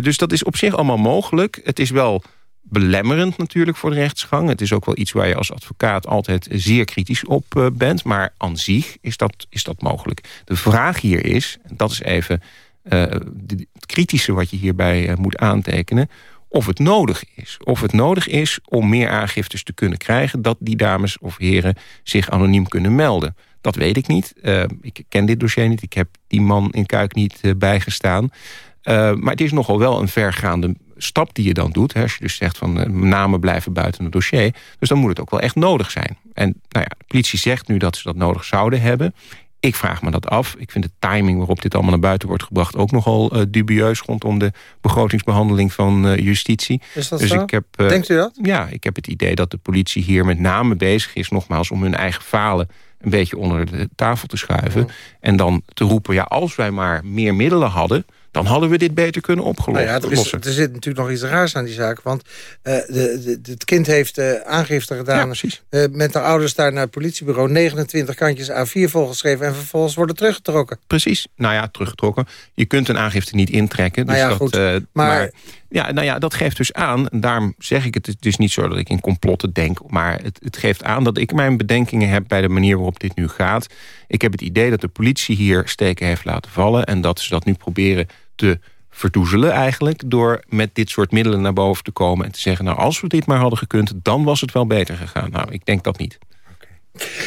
dus dat is op zich allemaal mogelijk. Het is wel belemmerend natuurlijk voor de rechtsgang. Het is ook wel iets waar je als advocaat altijd zeer kritisch op bent. Maar aan zich is dat, is dat mogelijk. De vraag hier is, en dat is even het kritische wat je hierbij moet aantekenen of het nodig is. Of het nodig is om meer aangiftes te kunnen krijgen... dat die dames of heren zich anoniem kunnen melden. Dat weet ik niet. Uh, ik ken dit dossier niet. Ik heb die man in Kuik niet uh, bijgestaan. Uh, maar het is nogal wel een vergaande stap die je dan doet. Als je dus zegt van namen blijven buiten het dossier. Dus dan moet het ook wel echt nodig zijn. En nou ja, de politie zegt nu dat ze dat nodig zouden hebben. Ik vraag me dat af. Ik vind de timing waarop dit allemaal naar buiten wordt gebracht... ook nogal uh, dubieus rondom de begrotingsbehandeling van uh, justitie. Is dat dus zo? Ik heb, uh, Denkt u dat? Ja, ik heb het idee dat de politie hier met name bezig is... nogmaals om hun eigen falen een beetje onder de tafel te schuiven. En dan te roepen, ja, als wij maar meer middelen hadden dan hadden we dit beter kunnen opgelossen. Nou ja, er, is, er, zit natuurlijk nog iets raars aan die zaak. Want uh, de, de, het kind heeft uh, aangifte gedaan... Ja, uh, met haar ouders daar naar het politiebureau... 29 kantjes A4 volgeschreven... en vervolgens worden teruggetrokken. Precies. Nou ja, teruggetrokken. Je kunt een aangifte niet intrekken. Dus nou ja, dat, goed. maar, maar ja, nou ja, dat geeft dus aan, en daarom zeg ik het, het is niet zo dat ik in complotten denk, maar het, het geeft aan dat ik mijn bedenkingen heb bij de manier waarop dit nu gaat. Ik heb het idee dat de politie hier steken heeft laten vallen en dat ze dat nu proberen te verdoezelen eigenlijk... door met dit soort middelen naar boven te komen en te zeggen... nou, als we dit maar hadden gekund, dan was het wel beter gegaan. Nou, ik denk dat niet.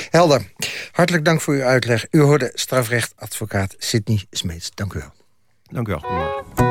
Helder. Hartelijk dank voor uw uitleg. U hoorde strafrechtadvocaat Sidney Smeets. Dank u wel. Dank u wel.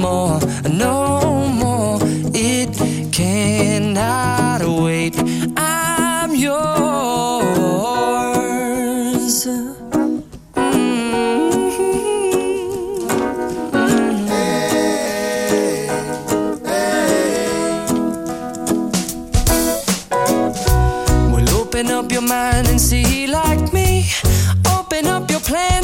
more, no more. It cannot wait. I'm yours. Mm-hmm. Open up your mind and see like me. Open up your plans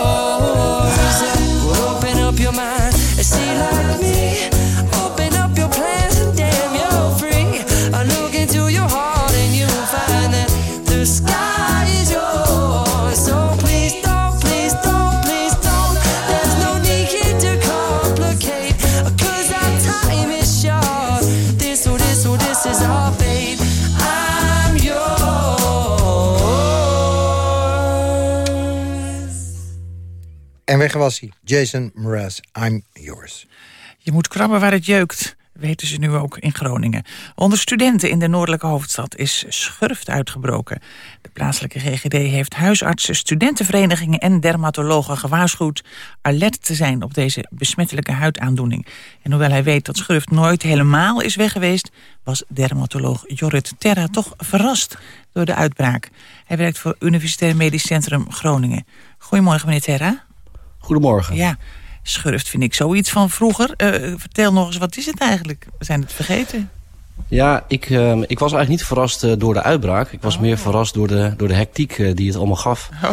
Weg was hij. Jason Mraz, I'm yours. Je moet krabben waar het jeukt, weten ze nu ook in Groningen. Onder studenten in de noordelijke hoofdstad is schurft uitgebroken. De plaatselijke GGD heeft huisartsen, studentenverenigingen en dermatologen gewaarschuwd alert te zijn op deze besmettelijke huidaandoening. En hoewel hij weet dat schurft nooit helemaal is weg geweest, was dermatoloog Jorrit Terra toch verrast door de uitbraak. Hij werkt voor Universitair Medisch Centrum Groningen. Goedemorgen meneer Terra. Goedemorgen. Ja, schurft vind ik zoiets van vroeger. Eh, vertel nog eens, wat is het eigenlijk? We zijn het vergeten. Ja, ik, eh, ik was eigenlijk niet verrast eh, door de uitbraak. Ik was meer verrast door de, door de hectiek eh, die het allemaal gaf. Oh.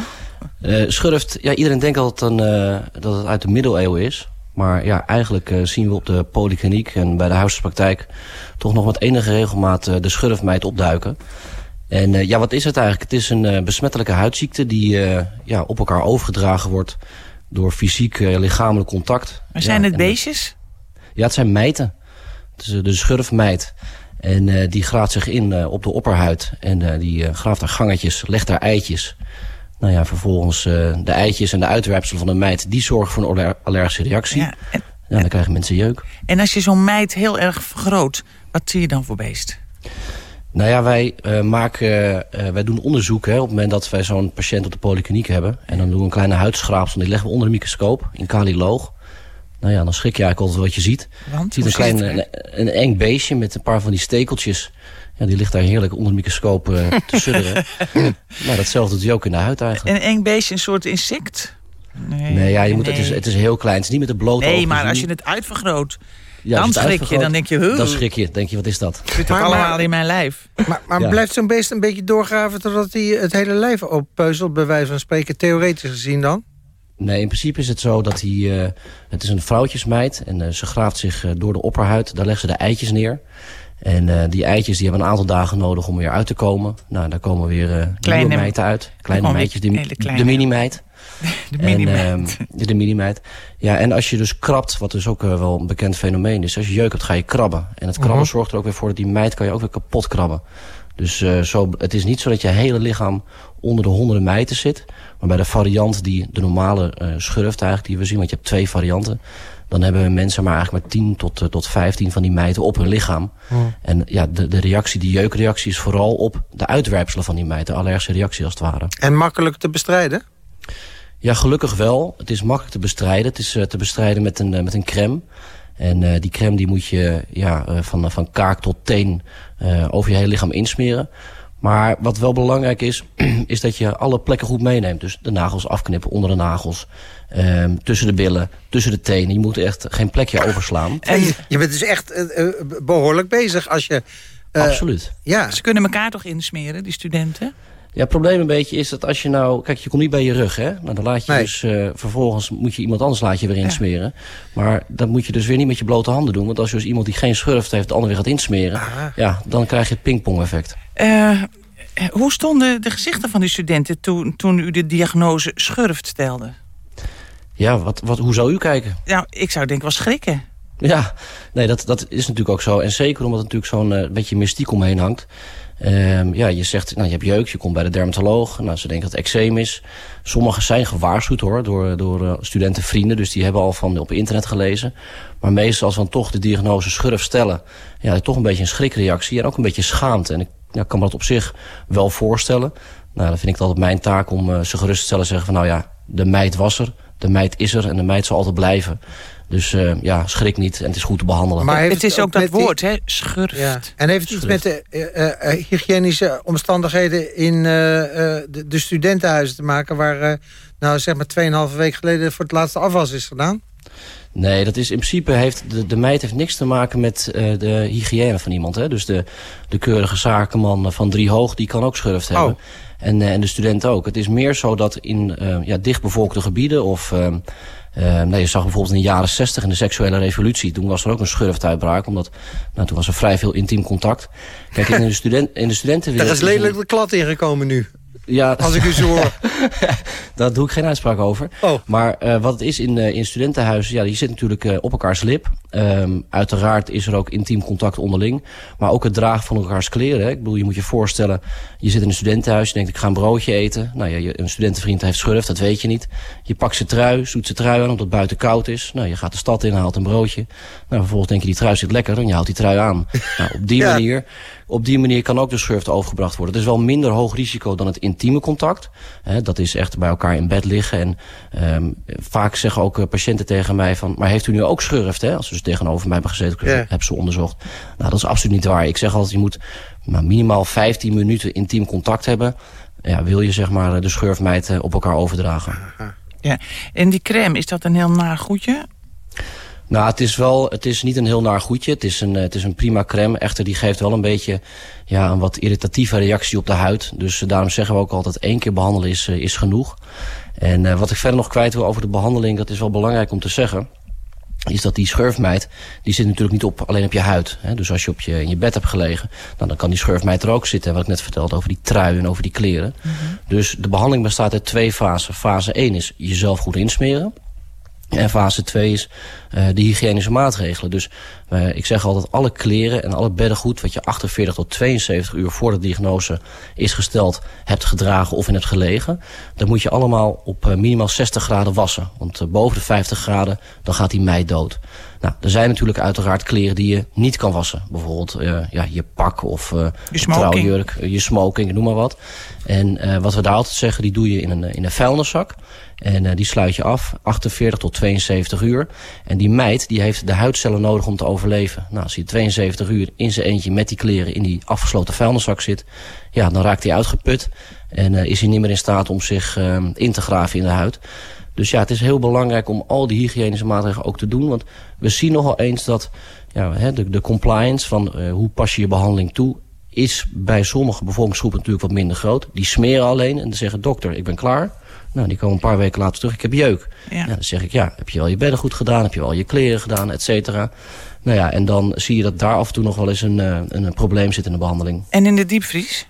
Eh, schurft, ja, iedereen denkt dat het, een, eh, dat het uit de middeleeuwen is. Maar ja, eigenlijk eh, zien we op de polykliniek en bij de huisartspraktijk... toch nog met enige regelmaat de schurfmeid opduiken. En eh, ja, wat is het eigenlijk? Het is een eh, besmettelijke huidziekte die eh, ja, op elkaar overgedragen wordt... door fysiek eh, lichamelijk contact. Maar zijn Ja, het beestjes? Ja, het zijn mijten. Het is eh, de schurfmijt. En eh, die graaft zich in op de opperhuid. En die graaft daar gangetjes, legt daar eitjes. Nou ja, vervolgens de eitjes en de uitwerpselen van de mijt... die zorgen voor een aller- allergische reactie. Ja. En, Ja, dan krijgen mensen jeuk. en als je zo'n meid heel erg vergroot, wat zie je dan voor beest? Nou ja, wij, eh, maken, eh, wij doen onderzoek hè, op het moment dat wij zo'n patiënt op de polykliniek hebben. En dan doen we een kleine huidschraapsel. Die leggen we onder de microscoop in kaliloog. Nou ja, dan schrik je eigenlijk altijd wat je ziet. Want, Je ziet een klein een, een eng beestje met een paar van die stekeltjes. Ja, die ligt daar heerlijk onder de microscoop eh, te sudderen. nou, datzelfde doet hij ook in de huid eigenlijk. Een eng beestje, een soort insect? Nee, Nee, ja, je moet, het, is, het is heel klein. Het is niet met de blote Nee, maar als je het uitvergroot, Ja, dan het schrik je. Dan denk je, huh, Dan schrik je. denk je, wat is dat? zit toch Maar- allemaal maar- in mijn lijf? Maar, maar Ja. blijft zo'n beest een beetje doorgraven... totdat hij het hele lijf oppeuzelt, bij wijze van spreken, theoretisch gezien dan? Nee, in principe is het zo dat hij... eh, het is een vrouwtjesmeid en eh, ze graaft zich eh, door de opperhuid. Daar legt ze de eitjes neer. En eh, die eitjes die hebben een aantal dagen nodig om weer uit te komen. Nou, daar komen weer eh Kleine- meiden uit. Kleine meidjes, de mini-meid. De mini-meid. ehm, de mini-meid. Ja, en als je dus krabt, wat dus ook eh, wel een bekend fenomeen is. Als je jeuk hebt, ga je krabben. En het krabben Mhm. zorgt er ook weer voor dat die meid kan je ook weer kapot krabben. Dus eh, zo, het is niet zo dat je hele lichaam onder de honderden mijten zit. Maar bij de variant die de normale eh schurft eigenlijk die we zien. Want je hebt twee varianten. Dan hebben mensen maar eigenlijk maar 10 tot, tot 15 van die mijten op hun lichaam. En ja, de, de reactie, die jeukreactie is vooral op de uitwerpselen van die mijten. De allergische reactie als het ware. En makkelijk te bestrijden? Ja, gelukkig wel. Het is makkelijk te bestrijden. Het is eh, te bestrijden met een, eh, met een crème. En eh, die crème die moet je ja, eh, van, van kaak tot teen eh, over je hele lichaam insmeren. Maar wat wel belangrijk is, is dat je alle plekken goed meeneemt. Dus de nagels afknippen, onder de nagels, ehm, tussen de billen, tussen de tenen. Je moet echt geen plekje overslaan. En je, je bent dus echt eh, eh, behoorlijk bezig als je... Absoluut. Ja, Ze kunnen elkaar toch insmeren, die studenten? Ja, het probleem een beetje is dat als je nou... Kijk, je komt niet bij je rug, hè? Nou, dan laat je Nee. dus... eh, vervolgens moet je iemand anders laat je weer insmeren. Maar dat moet je dus weer niet met je blote handen doen. Want als je dus iemand die geen schurft heeft... de ander weer gaat insmeren... ja, dan krijg je het pingpong-effect. Eh, hoe stonden de gezichten van die studenten toen, toen u de diagnose schurft stelde? Ja, wat, wat, hoe zou u kijken? Nou, ik zou denk wel schrikken. Ja, nee, dat, dat is natuurlijk ook zo. En zeker omdat er natuurlijk zo'n eh, beetje mystiek omheen hangt. Ehm, ja, je zegt, nou, je hebt jeuk, je komt bij de dermatoloog. Nou, ze denken dat het eczeem is. Sommigen zijn gewaarschuwd hoor, door, door eh, studentenvrienden. Dus die hebben al van op internet gelezen. Maar meestal als we dan toch de diagnose schurf stellen... ja, toch een beetje een schrikreactie en ook een beetje schaamte. En ik kan me dat op zich wel voorstellen. Nou, dan vind ik het altijd mijn taak om eh, ze gerust te stellen en zeggen van... nou ja, de meid was er, de meid is er en de meid zal altijd blijven. Dus eh, ja, schrik niet en het is goed te behandelen. Maar Het is ook dat woord, hè? Schurft. Ja. En heeft het iets met de eh, eh, hygiënische omstandigheden in eh, eh, de, de studentenhuizen te maken... waar, eh, nou zeg maar, 2,5 week geleden voor het laatste afwas is gedaan? Nee, dat is in principe heeft de, de meid heeft niks te maken met eh, de hygiëne van iemand. Hè? Dus de, de keurige zakenman van drie hoog, die kan ook schurft hebben. Oh. En, eh, en de student ook. Het is meer zo dat in ja, dichtbevolkte gebieden of... eh, nee, je zag bijvoorbeeld in de jaren 60 in de seksuele revolutie. Toen was er ook een schurftuitbraak. Omdat nou, toen was er vrij veel intiem contact. Kijk, in de, student, in de studentenwereld... Daar is lelijk de klad ingekomen nu, Ja, als ik u zo hoor. daar doe ik geen uitspraak over. Oh. Maar eh, wat het is in, eh, in studentenhuizen, ja, je zit natuurlijk op elkaars lip. Ehm, uiteraard is er ook intiem contact onderling. Maar ook het dragen van elkaars kleren. Hè. Ik bedoel, je moet je voorstellen, je zit in een studentenhuis, je denkt ik ga een broodje eten. Nou ja, je, een studentenvriend heeft schurft, dat weet je niet. Je pakt zijn trui, zoet zijn trui aan omdat het buiten koud is. Nou, je gaat de stad in, haalt een broodje. Nou, vervolgens denk je die trui zit lekker en je haalt die trui aan. nou, op die Ja. manier op die manier kan ook de schurft overgebracht worden. Het is wel minder hoog risico dan het intieme contact. Hè, dat is echt bij elkaar in bed liggen. En ehm, vaak zeggen ook eh, patiënten tegen mij van... maar heeft u nu ook schurft? Hè? Als dus tegenover mij hebben gezeten, Ja. heb ze onderzocht. Nou, dat is absoluut niet waar. Ik zeg altijd, je moet maar minimaal 15 minuten intiem contact hebben. Ja, wil je zeg maar de schurfmeid eh, op elkaar overdragen. Ja. En die crème, is dat een heel naar goedje? Nou, het is wel, het is niet een heel naar goedje. Het is een, eh, het is een prima crème. Echter, die geeft wel een beetje ja, een wat irritatieve reactie op de huid. Dus eh, daarom zeggen we ook altijd één keer behandelen is, is genoeg. En eh, wat ik verder nog kwijt wil over de behandeling, dat is wel belangrijk om te zeggen is dat die schurfmijt, die zit natuurlijk niet op, alleen op je huid. Hè? Dus als je op je, in je bed hebt gelegen, nou, dan kan die schurfmijt er ook zitten. En wat ik net vertelde over die trui en over die kleren. Dus de behandeling bestaat uit twee fasen. Fase 1 is jezelf goed insmeren. En fase 2 is uh, de hygiënische maatregelen. Dus uh, ik zeg altijd, alle kleren en alle beddengoed... wat je 48 tot 72 uur voor de diagnose is gesteld... hebt gedragen of in hebt gelegen... dat moet je allemaal op uh, minimaal 60 graden wassen. Want boven de 50 graden, dan gaat die meid dood. Nou, er zijn natuurlijk uiteraard kleren die je niet kan wassen. Bijvoorbeeld ja, je pak of je trouwjurk, je smoking, noem maar wat. En wat we daar altijd zeggen, die doe je in een, in een vuilniszak... En uh, die sluit je af, 48 tot 72 uur. En die meid die heeft de huidcellen nodig om te overleven. Nou, als hij 72 uur in zijn eentje met die kleren in die afgesloten vuilniszak zit... ja, dan raakt hij uitgeput en uh, is hij niet meer in staat om zich uh, in te graven in de huid. Dus ja, het is heel belangrijk om al die hygiënische maatregelen ook te doen. Want we zien nogal eens dat ja, de, de compliance van uh, hoe pas je je behandeling toe is bij sommige bevolkingsgroepen natuurlijk wat minder groot. Die smeren alleen en zeggen dokter, ik ben klaar. Nou, die komen een paar weken later terug. Ik heb jeuk. Ja. Dan zeg ik, ja, heb je wel je bedden goed gedaan? Heb je wel je kleren gedaan? Et cetera. Nou ja, en dan zie je dat daar af en toe nog wel eens een, een, een probleem zit in de behandeling. En in de diepvries?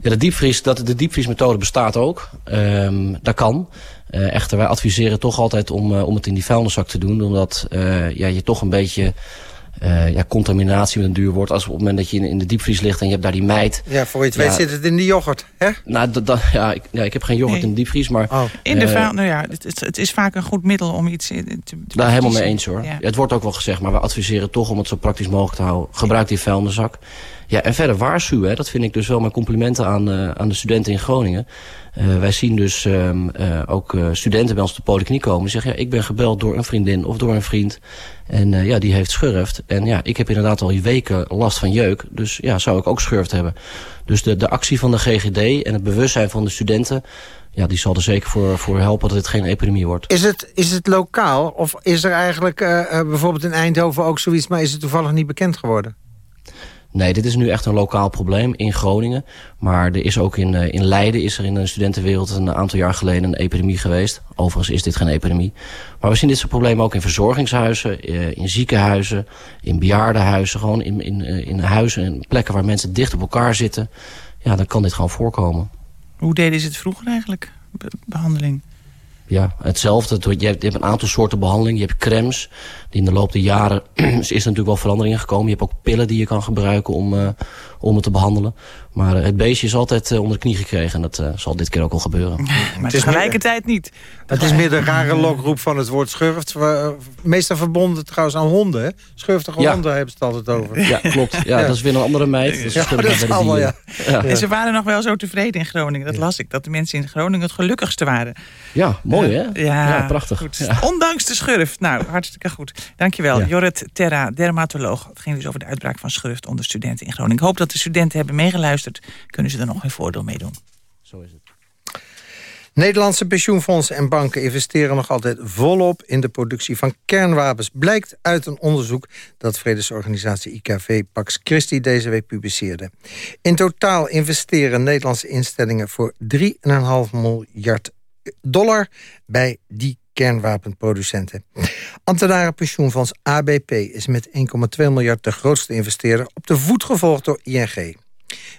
Ja, de diepvries, dat, de diepvriesmethode bestaat ook. Um, dat kan. Uh, echter, wij adviseren toch altijd om, uh, om het in die vuilniszak te doen. Omdat uh, ja, je toch een beetje... Uh, ja, contaminatie met een duur woord. Als op het moment dat je in, in de diepvries ligt en je hebt daar die meid. Ja, voor je het ja, weet zit het in de yoghurt, hè? Nou, dat, dat, ja, ik, ja, ik heb geen yoghurt Nee. in de diepvries, maar... Oh. In de eh, vuil, nou ja, het, het, is vaak een goed middel om iets in- te, te Daar helemaal mee eens hoor. Ja. Ja, het wordt ook wel gezegd, maar we adviseren toch om het zo praktisch mogelijk te houden. Gebruik die vuilniszak. Ja, en verder waarschuwen, hè, dat vind ik dus wel mijn complimenten aan, eh, aan de studenten in Groningen. Eh, wij zien dus ehm, eh, ook eh, studenten bij ons de polykliniek komen. Die zeggen, ja, ik ben gebeld door een vriendin of door een vriend. En ja, die heeft schurft. En ja, ik heb inderdaad al weken last van jeuk. Dus ja, zou ik ook schurft hebben. Dus de, de actie van de GGD en het bewustzijn van de studenten... Ja, die zal er zeker voor, voor helpen dat het geen epidemie wordt. Is het, is het lokaal? Of is er eigenlijk bijvoorbeeld in Eindhoven ook zoiets... maar is het toevallig niet bekend geworden? Nee, dit is nu echt een lokaal probleem in Groningen. Maar er is ook in, in Leiden is er in de studentenwereld een aantal jaar geleden een epidemie geweest. Overigens is dit geen epidemie. Maar we zien dit soort problemen ook in verzorgingshuizen, in ziekenhuizen, in bejaardenhuizen. Gewoon in, in, in huizen en plekken waar mensen dicht op elkaar zitten. Ja, dan kan dit gewoon voorkomen. Hoe deden ze het vroeger eigenlijk, behandeling? Ja, hetzelfde. Je hebt, een aantal soorten behandeling. Je hebt crèmes. Die in de loop der jaren is er natuurlijk wel verandering in gekomen. Je hebt ook pillen die je kan gebruiken om, uh, om het te behandelen. Maar uh, het beestje is altijd uh, onder de knie gekregen. En dat zal dit keer ook al gebeuren. maar tegelijkertijd niet. Het is meer de rare lokroep van het woord schurft. Meestal verbonden trouwens aan honden. Hè? Schurftige ja. honden hebben ze het altijd over. Ja, klopt. Ja, Dat is weer een andere meid. Dat is, ja, dat is allemaal, ja. En ze waren nog wel zo tevreden in Groningen. Dat las ik. Dat de mensen in Groningen het gelukkigste waren. Ja, mooi hè? Ja, prachtig. Goed. Ondanks de schurft. Nou, hartstikke goed. Dankjewel. Jorrit Terra, dermatoloog. Het ging dus over de uitbraak van schurft onder studenten in Groningen. Ik hoop dat de studenten hebben meegeluisterd. Kunnen ze er nog een voordeel mee doen. Zo is het. Nederlandse pensioenfondsen en banken investeren nog altijd volop in de productie van kernwapens. Blijkt uit een onderzoek dat vredesorganisatie IKV Pax Christi deze week publiceerde. In totaal investeren Nederlandse instellingen voor 3,5 miljard dollar bij die kernwapenproducenten. Ambtenarenpensioenfonds ABP is met 1,2 miljard de grootste investeerder... op de voet gevolgd door ING.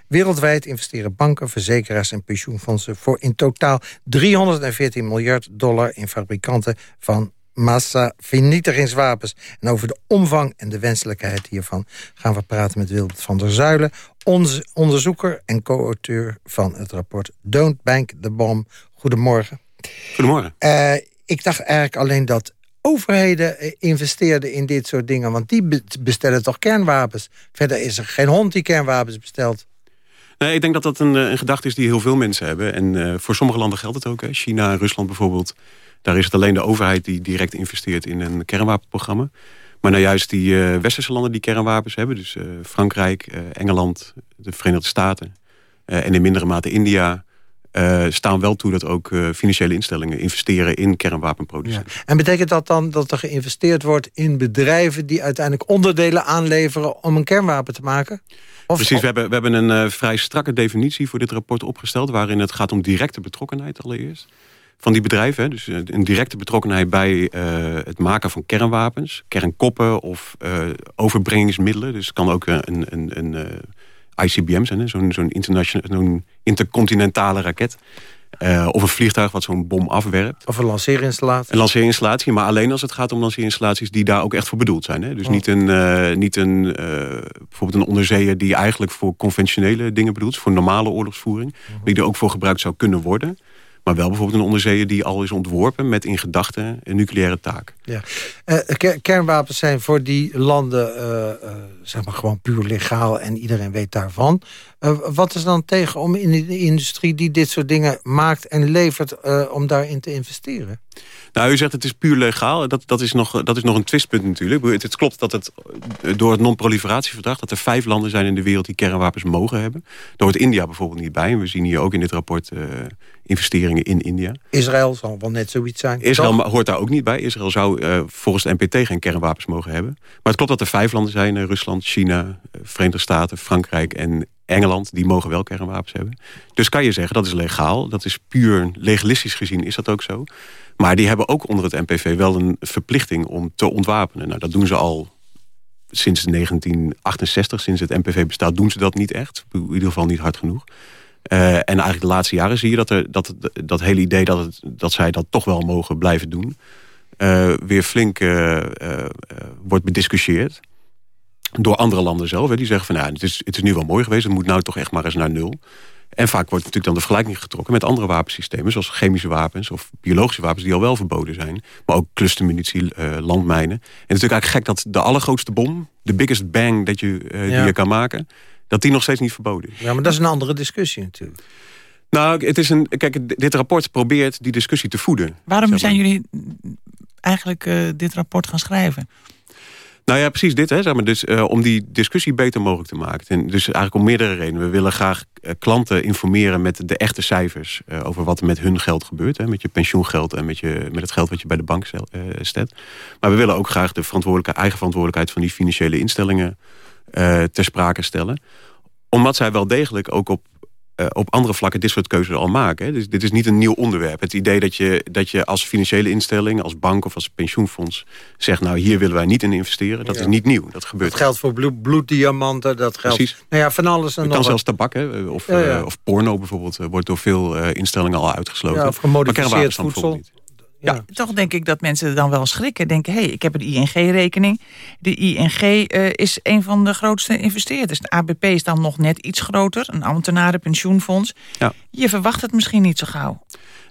Wereldwijd investeren banken, verzekeraars en pensioenfondsen... voor in totaal 314 miljard dollar in fabrikanten van massavernietigingswapens. En over de omvang en de wenselijkheid hiervan... gaan we praten met Wilbert van der Zuilen... onze onderzoeker en co-auteur van het rapport Don't Bank the Bomb. Goedemorgen. Goedemorgen. Uh, ik dacht eigenlijk alleen dat overheden eh, investeerden in dit soort dingen. Want die bestellen toch kernwapens. Verder is er geen hond die kernwapens bestelt. Nee, ik denk dat dat een, eh, een gedachte is die heel veel mensen hebben. En uh, voor sommige landen geldt het ook. Hè. China Rusland bijvoorbeeld. Daar is het alleen de overheid die direct investeert in een kernwapenprogramma. Maar nou juist die westerse landen die kernwapens hebben. Dus Frankrijk, Engeland, de Verenigde Staten. en in mindere mate India uh, staan wel toe dat ook uh, financiële instellingen investeren in kernwapenproductie. Ja. En betekent dat dan dat er geïnvesteerd wordt in bedrijven die uiteindelijk onderdelen aanleveren om een kernwapen te maken? Of, Precies, we hebben, we hebben een uh, vrij strakke definitie voor dit rapport opgesteld... waarin het gaat om directe betrokkenheid allereerst van die bedrijven. Dus een directe betrokkenheid bij het maken van kernwapens, kernkoppen of overbrengingsmiddelen. Dus het kan ook een, een, een ICBM zijn, zo'n zo'n zo'n intercontinentale raket. Uh, of een vliegtuig wat zo'n bom afwerpt. Of een lanceerinstallatie. Een lanceerinstallatie, maar alleen als het gaat om lanceerinstallaties die daar ook echt voor bedoeld zijn. Hè? Dus oh. niet, een, uh, niet een, uh, bijvoorbeeld een onderzeeër die eigenlijk voor conventionele dingen bedoeld is. Voor normale oorlogsvoering. Die er ook voor gebruikt zou kunnen worden. Maar wel bijvoorbeeld een onderzeeër die al is ontworpen... met in gedachten een nucleaire taak. Ja. Uh, kernwapens zijn voor die landen uh, zeg maar gewoon puur legaal... en iedereen weet daarvan. wat is dan tegen om in de industrie die dit soort dingen maakt en levert... om daarin te investeren? Nou, u zegt het is puur legaal. Dat, dat, is, nog, dat is nog een twistpunt natuurlijk. Het, het klopt dat het door het non-proliferatieverdrag... dat er vijf landen zijn in de wereld die kernwapens mogen hebben. Daar hoort India bijvoorbeeld niet bij. En we zien hier ook in dit rapport investeringen in India. Israël zal wel net zoiets zijn. Israël toch? hoort daar ook niet bij. Israël zou uh, volgens de NPT geen kernwapens mogen hebben. Maar het klopt dat er vijf landen zijn. Uh, Rusland, China, Verenigde Staten, Frankrijk en Engeland, die mogen wel kernwapens hebben. Dus kan je zeggen, dat is legaal. Dat is puur legalistisch gezien, is dat ook zo. Maar die hebben ook onder het NPV wel een verplichting om te ontwapenen. Nou, dat doen ze al sinds 1968, sinds het NPV bestaat, doen ze dat niet echt. In ieder geval niet hard genoeg. Uh, en eigenlijk de laatste jaren zie je dat er, dat, dat hele idee dat, het, dat zij dat toch wel mogen blijven doen... Uh, weer flink uh, wordt bediscussieerd door andere landen zelf. Hè, die zeggen van nou, het, is, het is nu wel mooi geweest, het moet nou toch echt maar eens naar nul. En vaak wordt natuurlijk dan de vergelijking getrokken met andere wapensystemen... zoals chemische wapens of biologische wapens die al wel verboden zijn. Maar ook clustermunitie, uh, landmijnen. En het is natuurlijk eigenlijk gek dat de allergrootste bom... de biggest bang dat je, uh, die je kan maken... dat die nog steeds niet verboden is. Ja, maar dat is een andere discussie natuurlijk. Nou, het is een, kijk, dit rapport probeert die discussie te voeden. Waarom zijn jullie eigenlijk uh, dit rapport gaan schrijven? Nou ja, precies dit. Hè, zeg maar, dus, uh, om die discussie beter mogelijk te maken. En dus eigenlijk om meerdere redenen. We willen graag uh, klanten informeren met de echte cijfers... Uh, over wat er met hun geld gebeurt. Hè, met je pensioengeld en met, je, met het geld wat je bij de bank zet. Maar we willen ook graag de verantwoordelijke, eigen verantwoordelijkheid... van die financiële instellingen ter sprake stellen. Omdat zij wel degelijk ook op uh, op andere vlakken dit soort keuzes al maken. Hè. Dus dit is niet een nieuw onderwerp. Het idee dat je, dat je als financiële instelling, als bank of als pensioenfonds... zegt, nou hier willen wij niet in investeren, dat is niet nieuw. Dat gebeurt. Dat geldt voor bloed, bloeddiamanten, dat geldt... Precies. Nou ja, van alles en Het kan zelfs tabak, hè, of, uh, of porno bijvoorbeeld... wordt door veel instellingen al uitgesloten. Ja, of gemodificeerd voedsel. Niet. Ja. Toch denk ik dat mensen dan wel schrikken. Denken, hé, hey, ik heb een ING-rekening. De ING uh, is een van de grootste investeerders. De ABP is dan nog net iets groter. Een ambtenarenpensioenfonds. Ja. Je verwacht het misschien niet zo gauw.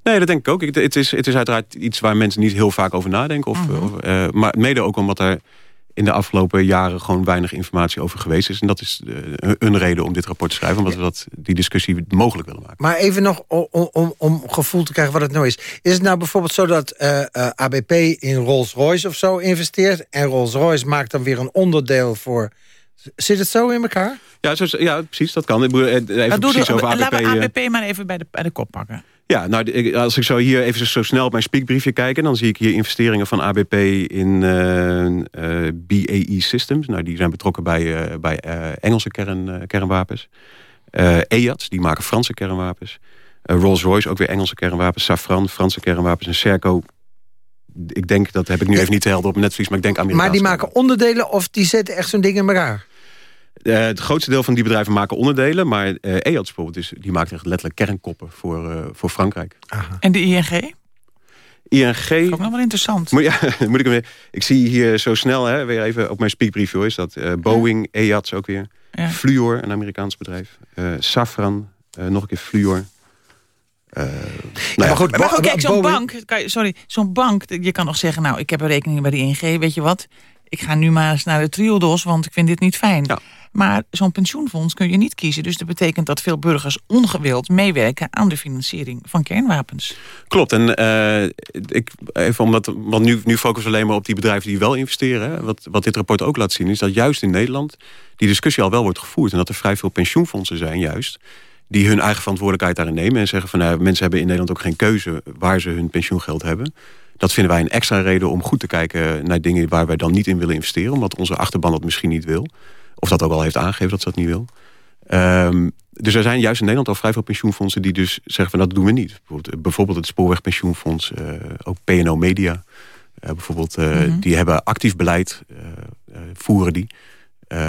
Nee, dat denk ik ook. Het is, het is uiteraard iets waar mensen niet heel vaak over nadenken. Of, mhm. of uh, maar mede ook omdat er in de afgelopen jaren gewoon weinig informatie over geweest is. En dat is uh, een reden om dit rapport te schrijven. Omdat we dat, die discussie mogelijk willen maken. Maar even nog om, om, om gevoel te krijgen wat het nou is. Is het nou bijvoorbeeld zo dat uh, uh, ABP in Rolls-Royce of zo investeert... en Rolls-Royce maakt dan weer een onderdeel voor... Zit het zo in elkaar? Ja, zo, ja precies, dat kan. Even precies over ABP. Laten we ABP maar even bij de, bij de kop pakken. Ja, nou, als ik zo hier even zo snel op mijn speakbriefje kijk... dan zie ik hier investeringen van ABP in uh, uh, BAE Systems. Nou, die zijn betrokken bij, uh, bij Engelse kern, kernwapens. EATS, die maken Franse kernwapens. Rolls-Royce, ook weer Engelse kernwapens. Safran, Franse kernwapens. En Serco, ik denk, dat heb ik nu even niet te helder op netvlies... maar ik denk Amerikaanse Maar die maken onderdelen of die zetten echt zo'n ding in elkaar? Uh, het grootste deel van die bedrijven maken onderdelen. Maar uh, EATS bijvoorbeeld, is, die maakt echt letterlijk kernkoppen voor, uh, voor Frankrijk. Aha. En de ING? ING... Ook nog wel interessant. Moet, ja, moet ik, weer, ik zie hier zo snel, hè, weer even op mijn speakbriefje... is dat Boeing, ja. EATS ook weer. Ja. Fluor, een Amerikaans bedrijf. Safran, nog een keer Fluor. Uh, nou maar goed, maar, kijk, zo'n bank, sorry, zo'n bank, je kan nog zeggen, nou, ik heb een rekening bij de ING, weet je wat? Ik ga nu maar eens naar de Triodos, want ik vind dit niet fijn. Ja. Maar zo'n pensioenfonds kun je niet kiezen. Dus dat betekent dat veel burgers ongewild meewerken aan de financiering van kernwapens. Klopt. En uh, ik, even omdat, want nu, nu focussen we alleen maar op die bedrijven die wel investeren. Hè. Wat, wat dit rapport ook laat zien is dat juist in Nederland die discussie al wel wordt gevoerd. En dat er vrij veel pensioenfondsen zijn juist die hun eigen verantwoordelijkheid daarin nemen. En zeggen van nou, mensen hebben in Nederland ook geen keuze waar ze hun pensioengeld hebben. Dat vinden wij een extra reden om goed te kijken naar dingen waar wij dan niet in willen investeren. Omdat onze achterban dat misschien niet wil. Of dat ook al heeft aangegeven dat ze dat niet wil. Um, dus er zijn juist in Nederland al vrij veel pensioenfondsen die dus zeggen van dat doen we niet. Bijvoorbeeld, het Spoorwegpensioenfonds, uh, ook PNO Media. Uh, bijvoorbeeld, uh, mm -hmm. die hebben actief beleid, voeren die.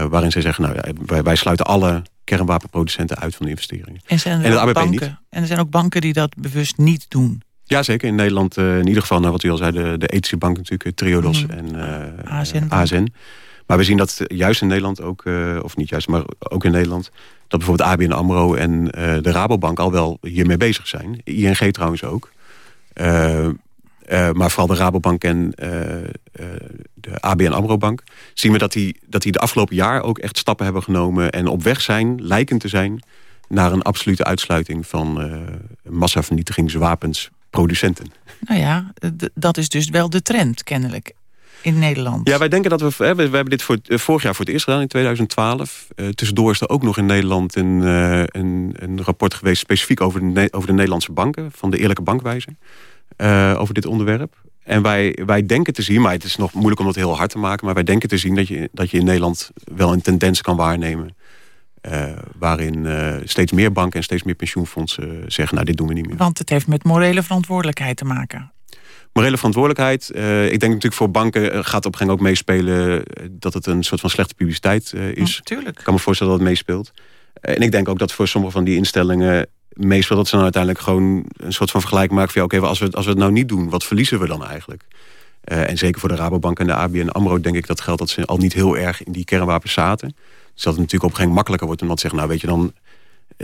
waarin zij zeggen, nou, wij, wij, sluiten alle kernwapenproducenten uit van de investeringen. En, zijn er, en, banken, niet. en er zijn ook banken die dat bewust niet doen. Jazeker, in Nederland in ieder geval, nou, wat u al zei, de, de ethische bank natuurlijk, Triodos mm -hmm. en ASN. ASN. Maar we zien dat juist in Nederland ook, of niet juist, maar ook in Nederland... dat bijvoorbeeld ABN AMRO en de Rabobank al wel hiermee bezig zijn. ING trouwens ook. Uh, maar vooral de Rabobank en de ABN AMRO-bank... zien we dat die, dat die de afgelopen jaar ook echt stappen hebben genomen... en op weg zijn, lijken te zijn... naar een absolute uitsluiting van massavernietigingswapens producenten. Nou ja, dat is dus wel de trend kennelijk in Nederland? Ja, wij denken dat we... Hè, we, hebben dit voor, uh, vorig jaar voor het eerst gedaan, in 2012. Uh, eh, tussendoor is er ook nog in Nederland een, uh, een, een, rapport geweest... specifiek over de, over de Nederlandse banken, van de Eerlijke Bankwijzer. over dit onderwerp. En wij, wij denken te zien, maar het is nog moeilijk om dat heel hard te maken... maar wij denken te zien dat je, dat je in Nederland wel een tendens kan waarnemen... waarin steeds meer banken en steeds meer pensioenfondsen zeggen... nou, dit doen we niet meer. Want het heeft met morele verantwoordelijkheid te maken. Morele verantwoordelijkheid. Uh, ik denk natuurlijk voor banken eh, gaat op een gegeven ook meespelen... Eh, dat het een soort van slechte publiciteit is. Natuurlijk. ik kan me voorstellen dat het meespeelt. en ik denk ook dat voor sommige van die instellingen meespeelt... dat ze dan uiteindelijk gewoon een soort van vergelijk maken... van ja, oké, als, we, als we het nou niet doen, wat verliezen we dan eigenlijk? en zeker voor de Rabobank en de ABN AMRO denk ik dat geldt... dat ze al niet heel erg in die kernwapens zaten. Dus dat het natuurlijk op een makkelijker wordt... omdat ze zeggen, nou weet je, dan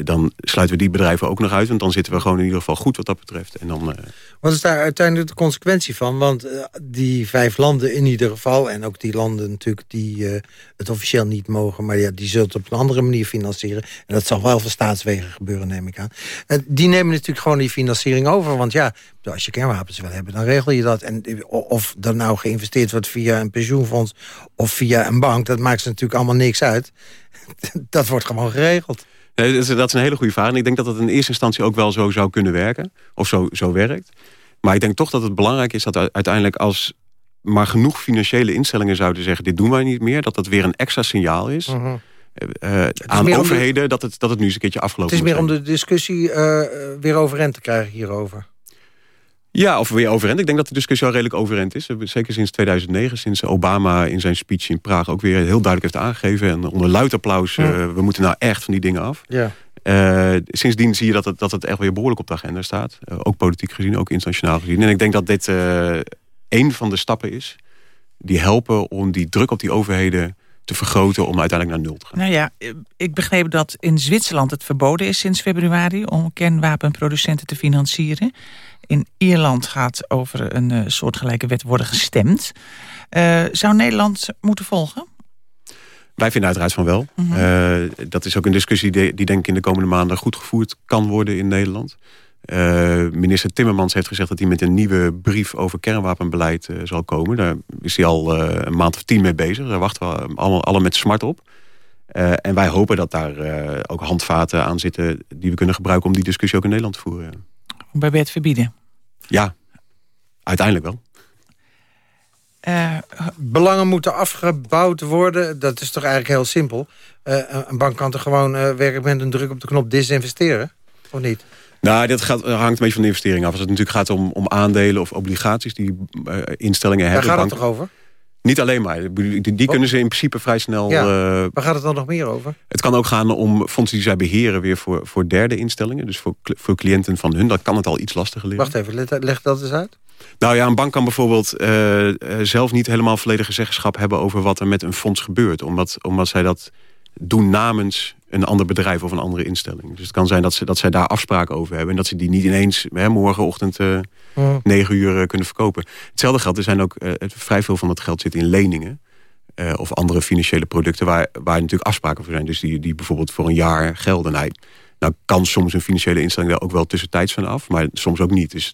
dan sluiten we die bedrijven ook nog uit. Want dan zitten we gewoon in ieder geval goed wat dat betreft. En dan, uh... Wat is daar uiteindelijk de consequentie van? Want uh, die vijf landen in ieder geval... en ook die landen natuurlijk die uh, het officieel niet mogen... maar ja, die zullen het op een andere manier financieren. En dat zal wel van staatswegen gebeuren, neem ik aan. die nemen natuurlijk gewoon die financiering over. Want ja, als je kernwapens wil hebben, dan regel je dat. En of er nou geïnvesteerd wordt via een pensioenfonds... of via een bank, dat maakt ze natuurlijk allemaal niks uit. dat wordt gewoon geregeld. Nee, dat is een hele goede vraag. En ik denk dat dat in eerste instantie ook wel zo zou kunnen werken. Of zo, zo werkt. Maar ik denk toch dat het belangrijk is dat uiteindelijk als maar genoeg financiële instellingen zouden zeggen... dit doen wij niet meer, dat dat weer een extra signaal is... Mhm. eh, aan overheden dat, het, dat het nu eens een keertje afgelopen Het is meer om de discussie eh, weer overeind te krijgen hierover. Ja, of weer overeind. Ik denk dat de discussie al redelijk overeind is. Zeker sinds 2009, sinds Obama in zijn speech in Praag... ook weer heel duidelijk heeft aangegeven. En onder luid applaus, eh, we moeten nou echt van die dingen af. Ja. Eh, sindsdien zie je dat het, dat het echt weer behoorlijk op de agenda staat. Eh, ook politiek gezien, ook internationaal gezien. En ik denk dat dit eh een van de stappen is... die helpen om die druk op die overheden te vergroten... om uiteindelijk naar nul te gaan. Nou ja, ik begreep dat in Zwitserland het verboden is sinds februari... om kernwapenproducenten te financieren. In Ierland gaat over een eh, soortgelijke wet worden gestemd. Eh, zou Nederland moeten volgen? Wij vinden uiteraard van wel. Mhm. Eh, dat is ook een discussie die, die denk ik in de komende maanden goed gevoerd kan worden in Nederland. Minister Timmermans heeft gezegd dat hij met een nieuwe brief over kernwapenbeleid zal komen. Daar is hij al een maand of tien mee bezig. Daar wachten we allemaal, alle met smart op. En wij hopen dat daar ook handvaten aan zitten die we kunnen gebruiken om die discussie ook in Nederland te voeren. Bij wet verbieden? Ja, uiteindelijk wel. Eh, Belangen moeten afgebouwd worden. Dat is toch eigenlijk heel simpel. Eh, een- bank kan toch gewoon eh werkelijk met een druk op de knop disinvesteren? Of niet? Nou, dat gaat, hangt een beetje van de investering af. Als het natuurlijk gaat om, om aandelen of obligaties die instellingen Daar hebben. gaat het toch over? Niet alleen maar. Die, die kunnen ze in principe vrij snel... Ja. eh, Waar gaat het dan nog meer over? het kan ook gaan om fondsen die zij beheren... weer voor, voor derde instellingen. Dus voor, voor cliënten van hun. Dan kan het al iets lastiger liggen. Wacht even, leg dat eens uit. Nou ja, een bank kan bijvoorbeeld eh, eh, zelf niet helemaal volledige zeggenschap hebben... over wat er met een fonds gebeurt. Omdat, omdat zij dat doen namens een ander bedrijf of een andere instelling. Dus het kan zijn dat, ze, dat zij daar afspraken over hebben... en dat ze die niet ineens hè, morgenochtend eh negen uur eh, kunnen verkopen. Hetzelfde geldt, er zijn ook eh, het- vrij veel van dat geld zit in leningen... of andere financiële producten waar, waar natuurlijk afspraken voor zijn. Dus die, die bijvoorbeeld voor een jaar gelden. Nou, nou kan soms een financiële instelling daar ook wel tussentijds van af... maar soms ook niet. Dus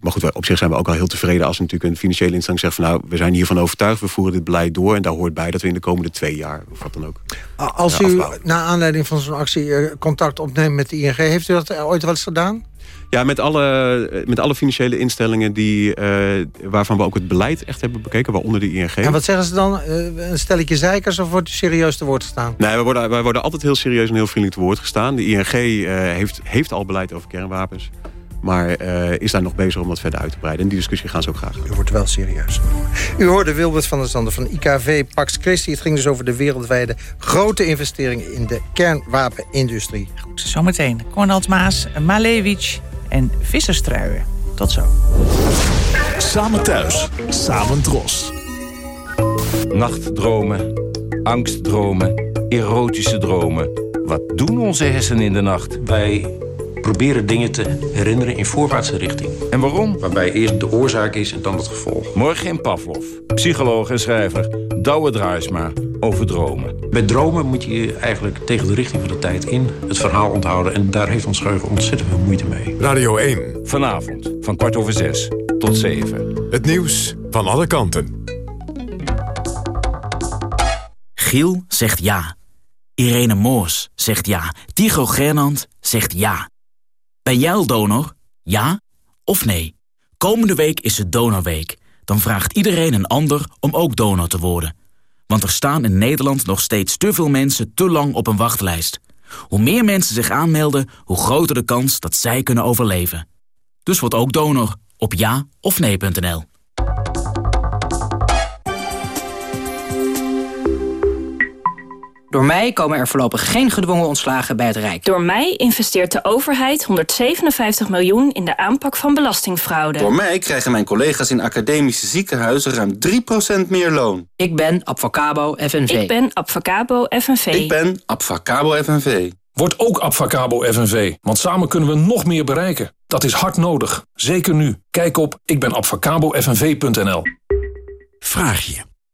maar goed, op zich zijn we ook al heel tevreden als natuurlijk een financiële instelling zegt van nou, we zijn hiervan overtuigd, we voeren dit beleid door en daar hoort bij dat we in de komende twee jaar of wat dan ook. Als u afbouwen. na aanleiding van zo'n actie eh, contact opneemt met de ING... heeft u dat ooit wel eens gedaan? Ja, met alle, eh, met alle financiële instellingen die, eh, waarvan we ook het beleid echt hebben bekeken, waaronder de ING. En wat zeggen ze dan? Eh, een stelletje zeikers of wordt u serieus te woord gestaan? Nee, wij worden, wij worden altijd heel serieus en heel vriendelijk te woord gestaan. De ING eh, heeft, heeft al beleid over kernwapens. Maar eh, is daar nog bezig om dat verder uit te breiden. En die discussie gaan ze ook graag. U wordt wel serieus. U hoorde Wilbert van der Zanden van IKV Pax Christi. Het ging dus over de wereldwijde grote investeringen in de kernwapenindustrie. goed, zometeen. Cornald Maas, Malevich en Visserstruien. Tot zo. Samen thuis, samen dros. Nachtdromen, angstdromen, erotische dromen. Wat doen onze hersenen in de nacht? Wij proberen dingen te herinneren in voorwaartse richting. En waarom? Waarbij eerst de oorzaak is en dan het gevolg. Morgen in Pavlov, psycholoog en schrijver Douwe Draaisma over dromen. Bij dromen moet je eigenlijk tegen de richting van de tijd in het verhaal onthouden. En daar heeft ons geheugen ontzettend veel moeite mee. Radio 1. Vanavond van kwart over zes tot zeven. Het nieuws van alle kanten. Giel zegt ja. Irene Moors zegt ja. Tycho Gernand zegt ja. Ben jij al donor? Ja of nee? Komende week is het Donorweek. Dan vraagt iedereen een ander om ook donor te worden. Want er staan in Nederland nog steeds te veel mensen te lang op een wachtlijst. Hoe meer mensen zich aanmelden, hoe groter de kans dat zij kunnen overleven. Dus word ook donor op ja of nee.nl. Door mij komen er voorlopig geen gedwongen ontslagen bij het Rijk. Door mij investeert de overheid 157 miljoen in de aanpak van belastingfraude. Door mij krijgen mijn collega's in academische ziekenhuizen ruim 3% meer loon. Ik ben Abfacabo FNV. Ik ben Abfacabo FNV. Ik ben Abfacabo FNV. Word ook Abfacabo FNV, want samen kunnen we nog meer bereiken. Dat is hard nodig, zeker nu. Kijk op ikbenabfacabofnv.nl Vraag je.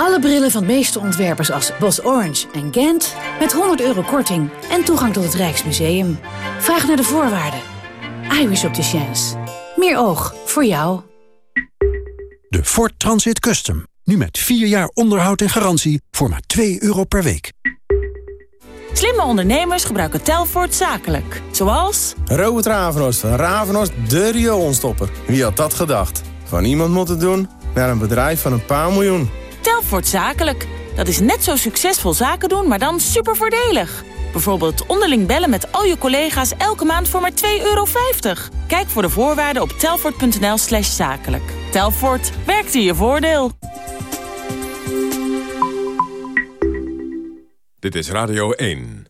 Alle brillen van de meeste ontwerpers als Bos Orange en Gent... met 100 euro korting en toegang tot het Rijksmuseum. Vraag naar de voorwaarden. iWish Opticians. Meer oog voor jou. De Ford Transit Custom. Nu met 4 jaar onderhoud en garantie voor maar 2 euro per week. Slimme ondernemers gebruiken Telfort zakelijk. Zoals... Robert Ravenhorst van Ravenhorst de rioolstopper. Wie had dat gedacht? Van iemand moeten doen naar een bedrijf van een paar miljoen. Telfort zakelijk. Dat is net zo succesvol zaken doen, maar dan super voordelig. Bijvoorbeeld onderling bellen met al je collega's elke maand voor maar 2,50 euro. Kijk voor de voorwaarden op telfort.nl slash zakelijk. Telfort, werkt in je voordeel. Dit is Radio 1.